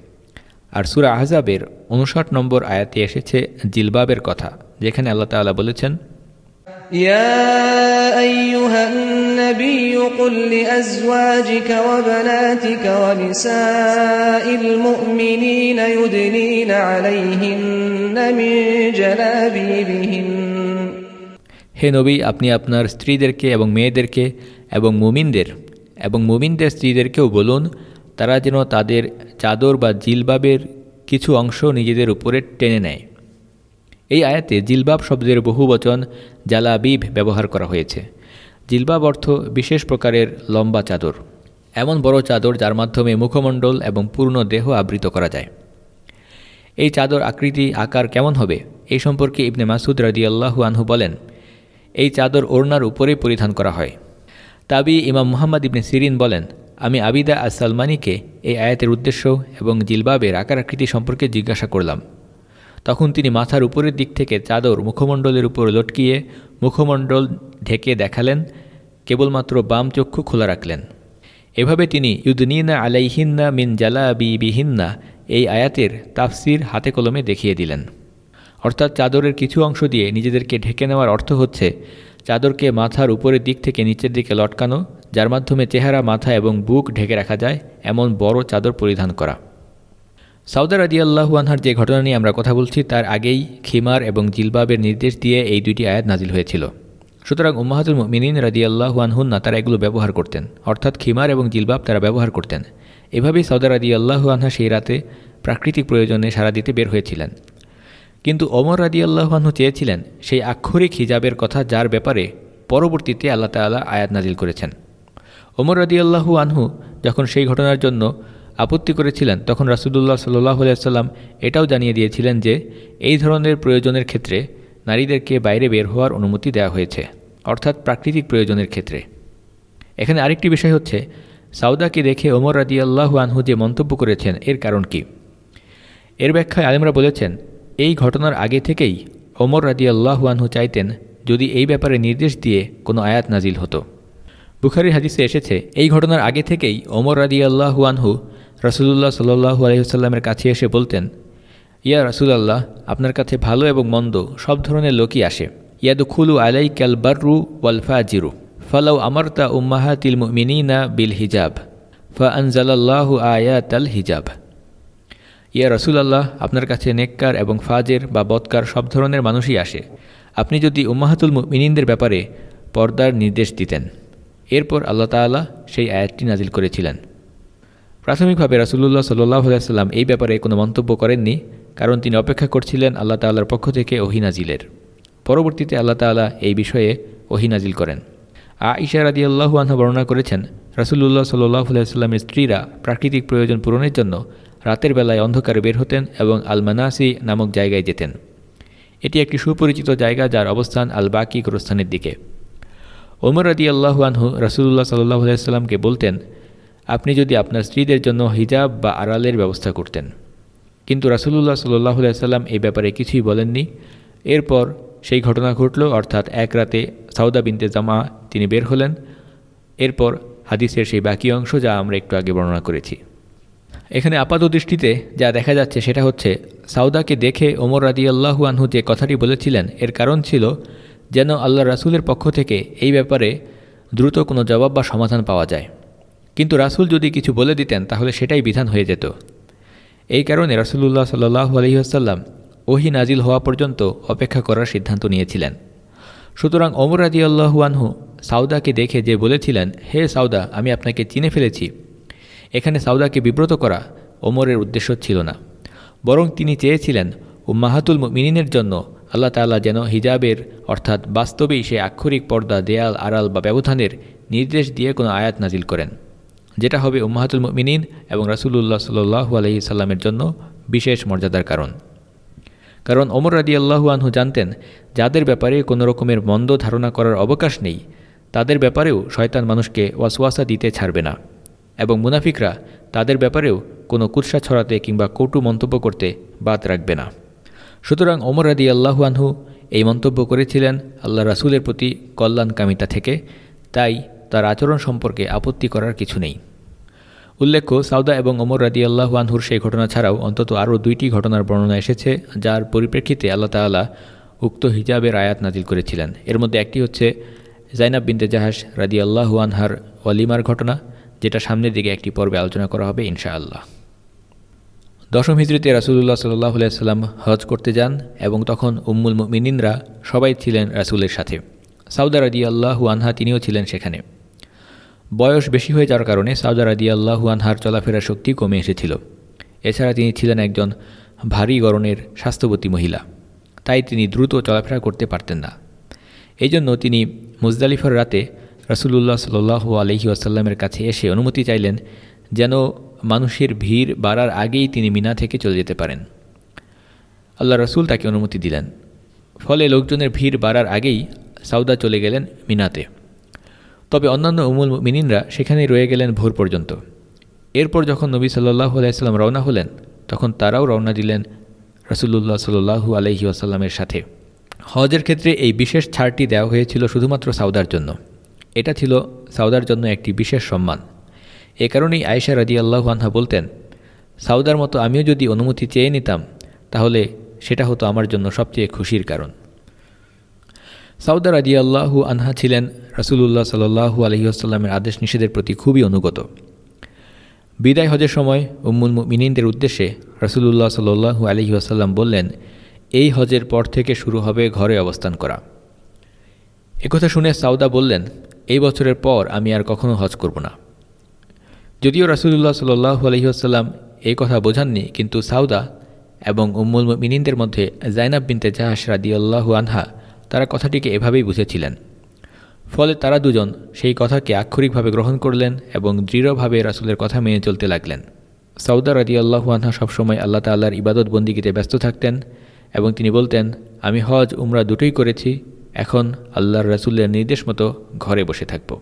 আর সুরা আহজাবের উনষাট নম্বর আয়াতে এসেছে জিলবাবের কথা, যেখানে আল্লাহ তাআলা বলেছেন يا أيها النبي قل لأزواجك وبناتك ونساء المؤمنين يدنين عليهن من جلابيبهن হে নবী আপনি আপনার স্ত্রীদেরকে এবং মেয়েদেরকে এবং মুমিনদের এবং মুমিনদের স্ত্রীদেরকেও বলুন তারা যেন তাদের চাদর বা জিলবাবের কিছু অংশ নিজেদের উপরে টেনে নেয় এই আয়াতে জিলবাব শব্দের বহু বচন জালাবিব ব্যবহার করা হয়েছে। জিলবাব অর্থ বিশেষ প্রকারের লম্বা চাদর। এমন বড় চাদর যার মাধ্যমে মুখমণ্ডল এবং পূর্ণ দেহ আবৃত করা যায়। এই চাদর আকৃতি আকার কেমন হবে? এই সম্পর্কে ইবনে মাসুদ রাদিয়াল্লাহু আনহু বলেন, এই চাদর ওড়নার উপরেই পরিধান করা হয়। তাবি ইমাম মুহাম্মদ ইবনে সিরিন বলেন, আমি আবিদা আস সালমানিকে এই আয়াতের উদ্দেশ্য এবং জিলবাবের আকার আকৃতি সম্পর্কে জিজ্ঞাসা করলাম। তখন তিনি মাথার উপরের দিক থেকে চাদর মুখমণ্ডলের উপর লটকিয়ে মুখমণ্ডল ঢেকে দেখালেন, কেবলমাত্র বাম চক্ষু খোলা রাখলেন। এভাবে তিনি, ইউদনিনা আলাইহিন্না মিন জালা বিহিন্না এই আয়াতের তাফসির হাতে কলমে দেখিয়ে দিলেন। অর্থাৎ চাদরের কিছু অংশ দিয়ে নিজেদেরকে ঢেকে নেওয়ার অর্থ হচ্ছে, চাদরকে মাথার উপরের দিক থেকে নিচের দিকে লটকানো, যার মাধ্যমে চেহারা, মাথা এবং বুক ঢেকে রাখা যায়, এমন বড় চাদর পরিধান করা। সাউদার আদি আনহার যে ঘটনা নিয়ে আমরা কথা বলছি, তার আগেই খিমার এবং জিলবাবের নির্দেশ দিয়ে এই দুইটি আয়াত নাজিল হয়েছিল। সুতরাং উম্মাহাতুল মিনিন রাদি আল্লাহু আনহুন্না তারা এগুলো ব্যবহার করতেন। অর্থাৎ খিমার এবং জিলবাব তারা ব্যবহার করতেন। এভাবেই সৌদা রাদি আল্লাহু আনহা সেই রাতে প্রাকৃতিক প্রয়োজনে সারা দিতে বের হয়েছিলেন। কিন্তু অমর রাদি আল্লাহানহু চেয়েছিলেন সেই আক্ষরিক হিজাবের কথা যার ব্যাপারে পরবর্তীতে আল্লাহ তাল্লাহ আয়াত নাজিল করেছেন। ওমর রাদি আল্লাহু আনহু যখন সেই ঘটনার জন্য আপত্তি করেছিলেন, তখন রাসুদুল্লাহ সাল্লাহ সাল্লাম এটাও জানিয়ে দিয়েছিলেন যে, এই ধরনের প্রয়োজনের ক্ষেত্রে নারীদেরকে বাইরে বের হওয়ার অনুমতি দেওয়া হয়েছে, অর্থাৎ প্রাকৃতিক প্রয়োজনের ক্ষেত্রে। এখানে আরেকটি বিষয় হচ্ছে সাউদাকে দেখে ওমর আল্লাহু আনহু যে মন্তব্য করেছেন, এর কারণ কি? এর ব্যাখ্যায় আলেমরা বলেছেন, এই ঘটনার আগে থেকেই ওমর রাদি আল্লাহু আনহু চাইতেন, যদি এই ব্যাপারে নির্দেশ দিয়ে কোনো আয়াত নাজিল হতো। বুখারির হাদিসে এসেছে, এই ঘটনার আগে থেকেই ওমর রাদি আল্লাহু আনহু রসুল্লাহ সাল্লু আলহিহাস্লামের কাছে এসে বলতেন, ইয়া রসুলাল্লাহ, আপনার কাছে ভালো এবং মন্দ সব ধরনের লোকই আসে। ইয়াদুখুলু আলাই ক্যালবারু ওয়ালফা জিরু ফালাউ আমারতা উম্মাহাতিল মিনিনা বিল হিজাব। ফা আনজালাল্লাহ আয়াত আল হিজাব। ইয়া রসুলাল্লাহ, আপনার কাছে নেককার এবং ফাজের বা বৎকার সব ধরনের মানুষই আসে। আপনি যদি উম্মাহাতুল মিনিনদের ব্যাপারে পর্দার নির্দেশ দিতেন। এরপর আল্লাহ তাআলা সেই আয়াতটি নাজিল করেছিলেন। প্রাথমিকভাবে রাসুল্লাহ সাল্লাহ এই ব্যাপারে কোনো মন্তব্য করেননি, কারণ তিনি অপেক্ষা করছিলেন আল্লাহ তাল্লার পক্ষ থেকে ওহিনাজিলের পরবর্তীতে আল্লাহ তাল্লাহ এই বিষয়ে ওহিনাজিল করেন। আ ইশার আদি আল্লাহু আনহা বর্ণনা করেছেন রাসুল্লাহ সাল্লাহ সাল্লামের স্ত্রীরা প্রাকৃতিক প্রয়োজন পূরণের জন্য রাতের বেলায় অন্ধকারে বের হতেন এবং আলমানাসি নামক জায়গায় যেতেন। এটি একটি সুপরিচিত জায়গা যার অবস্থান আল বাকি গোরস্থানের দিকে। ওমর আদি আল্লাহু আনহু রাসুল্লাহ সাল্লাহ সাল্লামকে বলতেন আপনি যদি আপনার স্ত্রীদের জন্য হিজাব বা আড়ালের ব্যবস্থা করতেন। কিন্তু রাসুলুল্লাহ সাল্লাহ সাল্লাম এই ব্যাপারে কিছুই বলেননি। এরপর সেই ঘটনা ঘটল, অর্থাৎ এক রাতে সাউদা বিনতে জামা তিনি বের হলেন। এরপর হাদিসের সেই বাকি অংশ যা আমরা একটু আগে বর্ণনা করেছি। এখানে আপাত দৃষ্টিতে যা দেখা যাচ্ছে সেটা হচ্ছে, সাউদাকে দেখে ওমর রাদি আল্লাহু আনহু যে কথাটি বলেছিলেন, এর কারণ ছিল যেন আল্লাহ রাসুলের পক্ষ থেকে এই ব্যাপারে দ্রুত কোনো জবাব বা সমাধান পাওয়া যায়। কিন্তু রাসুল যদি কিছু বলে দিতেন, তাহলে সেটাই বিধান হয়ে যেত। এই কারণে রাসুলুল্লাহ সাল্লাহ আলহিহাসাল্লাম ওহি নাজিল হওয়া পর্যন্ত অপেক্ষা করার সিদ্ধান্ত নিয়েছিলেন। সুতরাং অমর রাজি আল্লাহু আনহু সাউদাকে দেখে যে বলেছিলেন, হে সাউদা, আমি আপনাকে চিনে ফেলেছি। এখানে সাউদাকে বিব্রত করা ওমরের উদ্দেশ্য ছিল না। বরং তিনি চেয়েছিলেন ও মাহাতুল মিনিনের জন্য আল্লাহ তাল্লাহ যেন হিজাবের, অর্থাৎ বাস্তবেই সে আক্ষরিক পর্দা, দেয়াল, আড়াল বা ব্যবধানের নির্দেশ দিয়ে কোনো আয়াত নাজিল করেন। যেটা হবে উম্মাহাতুল মিনিন এবং রাসুলুল্লাহ সাল্লু আলহি সাল্লামের জন্য বিশেষ মর্যাদার কারণ। কারণ ওমর রাদি আল্লাহু আনহু জানতেন, যাদের ব্যাপারে কোনো রকমের মন্দ ধারণা করার অবকাশ নেই, তাদের ব্যাপারেও শয়তান মানুষকে ওয়াসওয়াসা দিতে ছাড়বে না এবং মুনাফিকরা তাদের ব্যাপারেও কোনো কুৎসা ছড়াতে কিংবা কটু মন্তব্য করতে বাদ রাখবে না। সুতরাং ওমর রাদি আল্লাহু আনহু এই মন্তব্য করেছিলেন আল্লাহ রাসুলের প্রতি কল্যাণকামিতা থেকে, তাই তার আচরণ সম্পর্কে আপত্তি করার কিছু নেই। উল্লেখ্য, সাউদা এবং ওমর রাদি আল্লাহু আনহুর সেই ঘটনা ছাড়াও অন্তত আরও দুইটি ঘটনার বর্ণনা এসেছে, যার পরিপ্রেক্ষিতে আল্লাহ তাল্লাহ উক্ত হিজাবের আয়াত নাজিল করেছিলেন। এর মধ্যে একটি হচ্ছে জাইনাব বিনতে জাহাজ রাদি আল্লাহু আনহার ওয়ালিমার ঘটনা, যেটা সামনের দিকে একটি পর্বে আলোচনা করা হবে ইনশাআল্লাহ। দশম হিজড়িতে রাসুলুল্লাহ সাল্লাহ সাল্লাম হজ করতে যান এবং তখন উম্মুল মিনিনরা সবাই ছিলেন রাসুলের সাথে। সাউদা রাদি আল্লাহু আনহা তিনিও ছিলেন সেখানে। বয়স বেশি হয়ে যাওয়ার কারণে সাউদা রাদি আল্লাহু আনহার চলাফেরার শক্তি কমে এসেছিল। এছাড়া তিনি ছিলেন একজন ভারী গরনের স্বাস্থ্যবতী মহিলা। তাই তিনি দ্রুত চলাফেরা করতে পারতেন না। এই জন্য তিনি মুজদালিফার রাতে রাসুলুল্লাহ সাল্লু আলহি আসাল্লামের কাছে এসে অনুমতি চাইলেন যেন মানুষের ভিড় বাড়ার আগেই তিনি মিনা থেকে চলে যেতে পারেন। আল্লাহ রসুল তাকে অনুমতি দিলেন। ফলে লোকজনের ভিড় বাড়ার আগেই সাউদা চলে গেলেন মিনাতে। তবে অন্যান্য উমুল মিনিনরা সেখানেই রয়ে গেলেন ভোর পর্যন্ত। এরপর যখন নবী সাল্লাহ আলাইসাল্লাম রওনা হলেন, তখন তারাও রওনা দিলেন রসুল্লাহ সাল্লু আলহি আসাল্লামের সাথে। হজের ক্ষেত্রে এই বিশেষ ছাড়টি দেওয়া হয়েছিল শুধুমাত্র সাউদার জন্য। এটা ছিল সাউদার জন্য একটি বিশেষ সম্মান। এ কারণেই আয়েশা রাজি আল্লাহ আনহা বলতেন, সাউদার মতো আমিও যদি অনুমতি চেয়ে নিতাম, তাহলে সেটা হতো আমার জন্য সবচেয়ে খুশির কারণ। সাউদা আল্লাহু আনহা ছিলেন রাসুলুল্লাহ সাল্লাহু আলহিউসাল্লামের আদেশ নিষেধের প্রতি খুবই অনুগত। বিদায় হজের সময় উম্মুল মিনিনদের উদ্দেশ্যে রাসুলুল্লাহ সাল্লু আলহিউসাল্লাম বললেন, এই হজের পর থেকে শুরু হবে ঘরে অবস্থান করা। একথা শুনে সাউদা বললেন, এই বছরের পর আমি আর কখনো হজ করব না। যদিও রাসুলুল্লাহ সাল্লাহ আলহিহাসাল্লাম এই কথা বোঝাননি, কিন্তু সাউদা এবং উম্মুল মিনিনদের মধ্যে জাইনাব বিনতে জাহাস রাদি আল্লাহু আনহা তারা কথাটিকে এভাবেই বুঝেছিলেন। ফলে তারা দুজন সেই কথাকে আক্ষরিকভাবে গ্রহণ করলেন এবং দৃঢ়ভাবে রাসুলের কথা মেনে চলতে লাগলেন। সাউদা রাদি আল্লাহু আনহা সবসময় আল্লাহ তাল্লাহর ইবাদত বন্দিগিতে ব্যস্ত থাকতেন এবং তিনি বলতেন, আমি হজ, উমরা দুটোই করেছি, এখন আল্লাহর রাসুলের নির্দেশ মতো ঘরে বসে থাকব।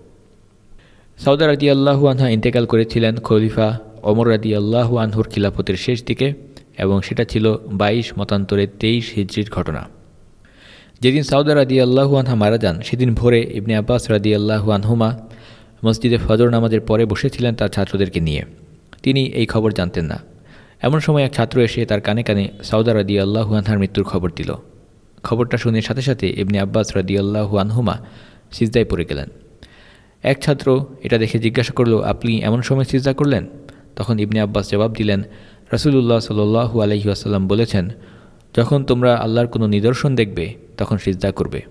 সাউদা রাদি আল্লাহু আনহা ইন্তেকাল করেছিলেন খলিফা অমর রাদি আল্লাহু আনহুর খিলাফতের শেষ দিকে এবং সেটা ছিল বাইশ মতান্তরে তেইশ হিজড়ির ঘটনা। যেদিন সাউদা রাদি আল্লাহু আনহা মারা যান, সেদিন ভোরে ইবনে আব্বাস রাদি আল্লাহু আনহুমা মসজিদে ফজর নামাজের পরে বসেছিলেন তার ছাত্রদেরকে নিয়ে। তিনি এই খবর জানতেন না। এমন সময় এক ছাত্র এসে তার কানে কানে সাউদা রাদি আল্লাহু আনহার মৃত্যুর খবর দিল। খবরটা শুনে সাথে সাথে ইবনে আব্বাস রাদি আল্লাহু আনহুমা সিজদায় পড়ে গেলেন। এক ছাত্র এটা দেখে জিজ্ঞাসা করল, আপনি এমন সময় সিজদা করলেন? তখন ইবনে আব্বাস জবাব দিলেন, রাসুলুল্লাহ সাল্লু আলহি আসাল্লাম বলেছেন যখন তোমরা আল্লাহর কোনো নিদর্শন দেখবে, তখন সিজদা করবে।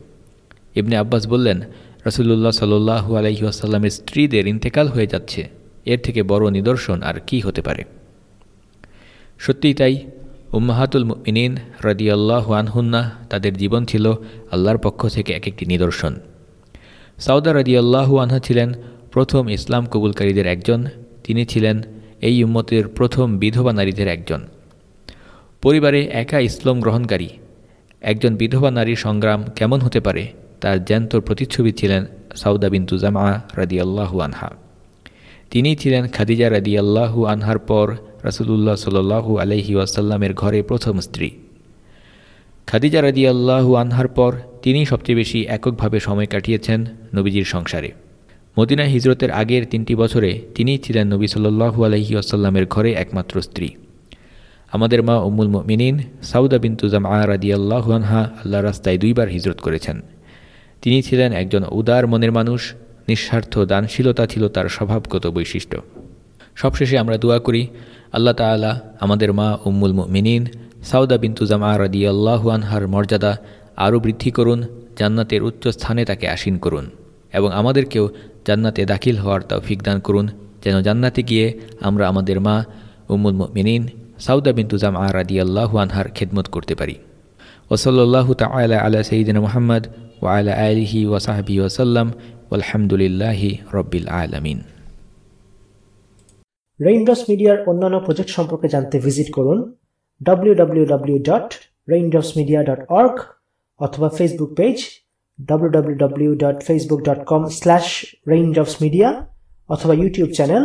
ইবনে আব্বাস বললেন রসুল্লাহ সাল্লু আলহি আসাল্লামের স্ত্রীদের ইন্তেকাল হয়ে যাচ্ছে। এর থেকে বড় নিদর্শন আর কি হতে পারে? সত্যিই তাই, উম্মাহাতুল মিনিন আল্লাহ আনহুন্না তাদের জীবন ছিল আল্লাহর পক্ষ থেকে এক একটি নিদর্শন। সাউদা আল্লাহু আনহা ছিলেন প্রথম ইসলাম কবুলকারীদের একজন। তিনি ছিলেন এই উম্মতের প্রথম বিধবা নারীদের একজন। পরিবারে একা ইসলাম গ্রহণকারী, একজন বিধবা নারীর সংগ্রাম কেমন হতে পারে তার জ্যান্ত প্রতিচ্ছবি ছিলেন সাউদা বিন্তু জামা আল্লাহু আনহা। তিনি ছিলেন খাদিজা আল্লাহু আনহার পর রাসুলুল্লাহ সাল্লু আলহি ওয়াসাল্লামের ঘরে প্রথম স্ত্রী। খাদিজা আল্লাহু আনহার পর তিনি সবচেয়ে বেশি এককভাবে সময় কাটিয়েছেন নবীজির সংসারে। মদিনা হিজরতের আগের তিনটি বছরে তিনিই ছিলেন নবী সাল্লু আলহি আসাল্লামের ঘরে একমাত্র স্ত্রী। আমাদের মা উম্মুল মিনিন সাউদা বিন্তু জামা আল্লাহু আনহা আল্লাহ রাস্তায় দুইবার হিজরত করেছেন। তিনি ছিলেন একজন উদার মনের মানুষ, নিঃস্বার্থ দানশীলতা ছিল তার স্বভাবগত বৈশিষ্ট্য। সবশেষে আমরা দোয়া করি, আল্লাহ তালা আমাদের মা উম্মুল মিনিন সাউদা বিন্তু জামা রাদি আল্লাহু আনহার মর্যাদা আরও বৃদ্ধি করুন, জান্নাতের উচ্চ স্থানে তাকে আসীন করুন এবং আমাদেরকেও জান্নাতে দাখিল হওয়ার তৌফিক দান করুন, যেন জান্নাতে গিয়ে আমরা আমাদের মা উম্মুল মিনিন সাউদা বিন্তু রাদি আল্লাহু আনহার খেদমত করতে পারি। ওসল্লাহু তালা আলা সঈদিন মোহাম্মদ ও ওয়ালা আলিহি ওয়াসাহাবি ওসাল্লাম আলহামদুলিল্লাহি রব্বিল আলমিন। রেইনড্রপস মিডিয়ার অন্যান্য প্রজেক্ট সম্পর্কে জানতে ভিজিট করুন www.raindropsmedia.org অথবা ফেসবুক পেজ www.facebook.com/raindropsmedia অথবা YouTube channel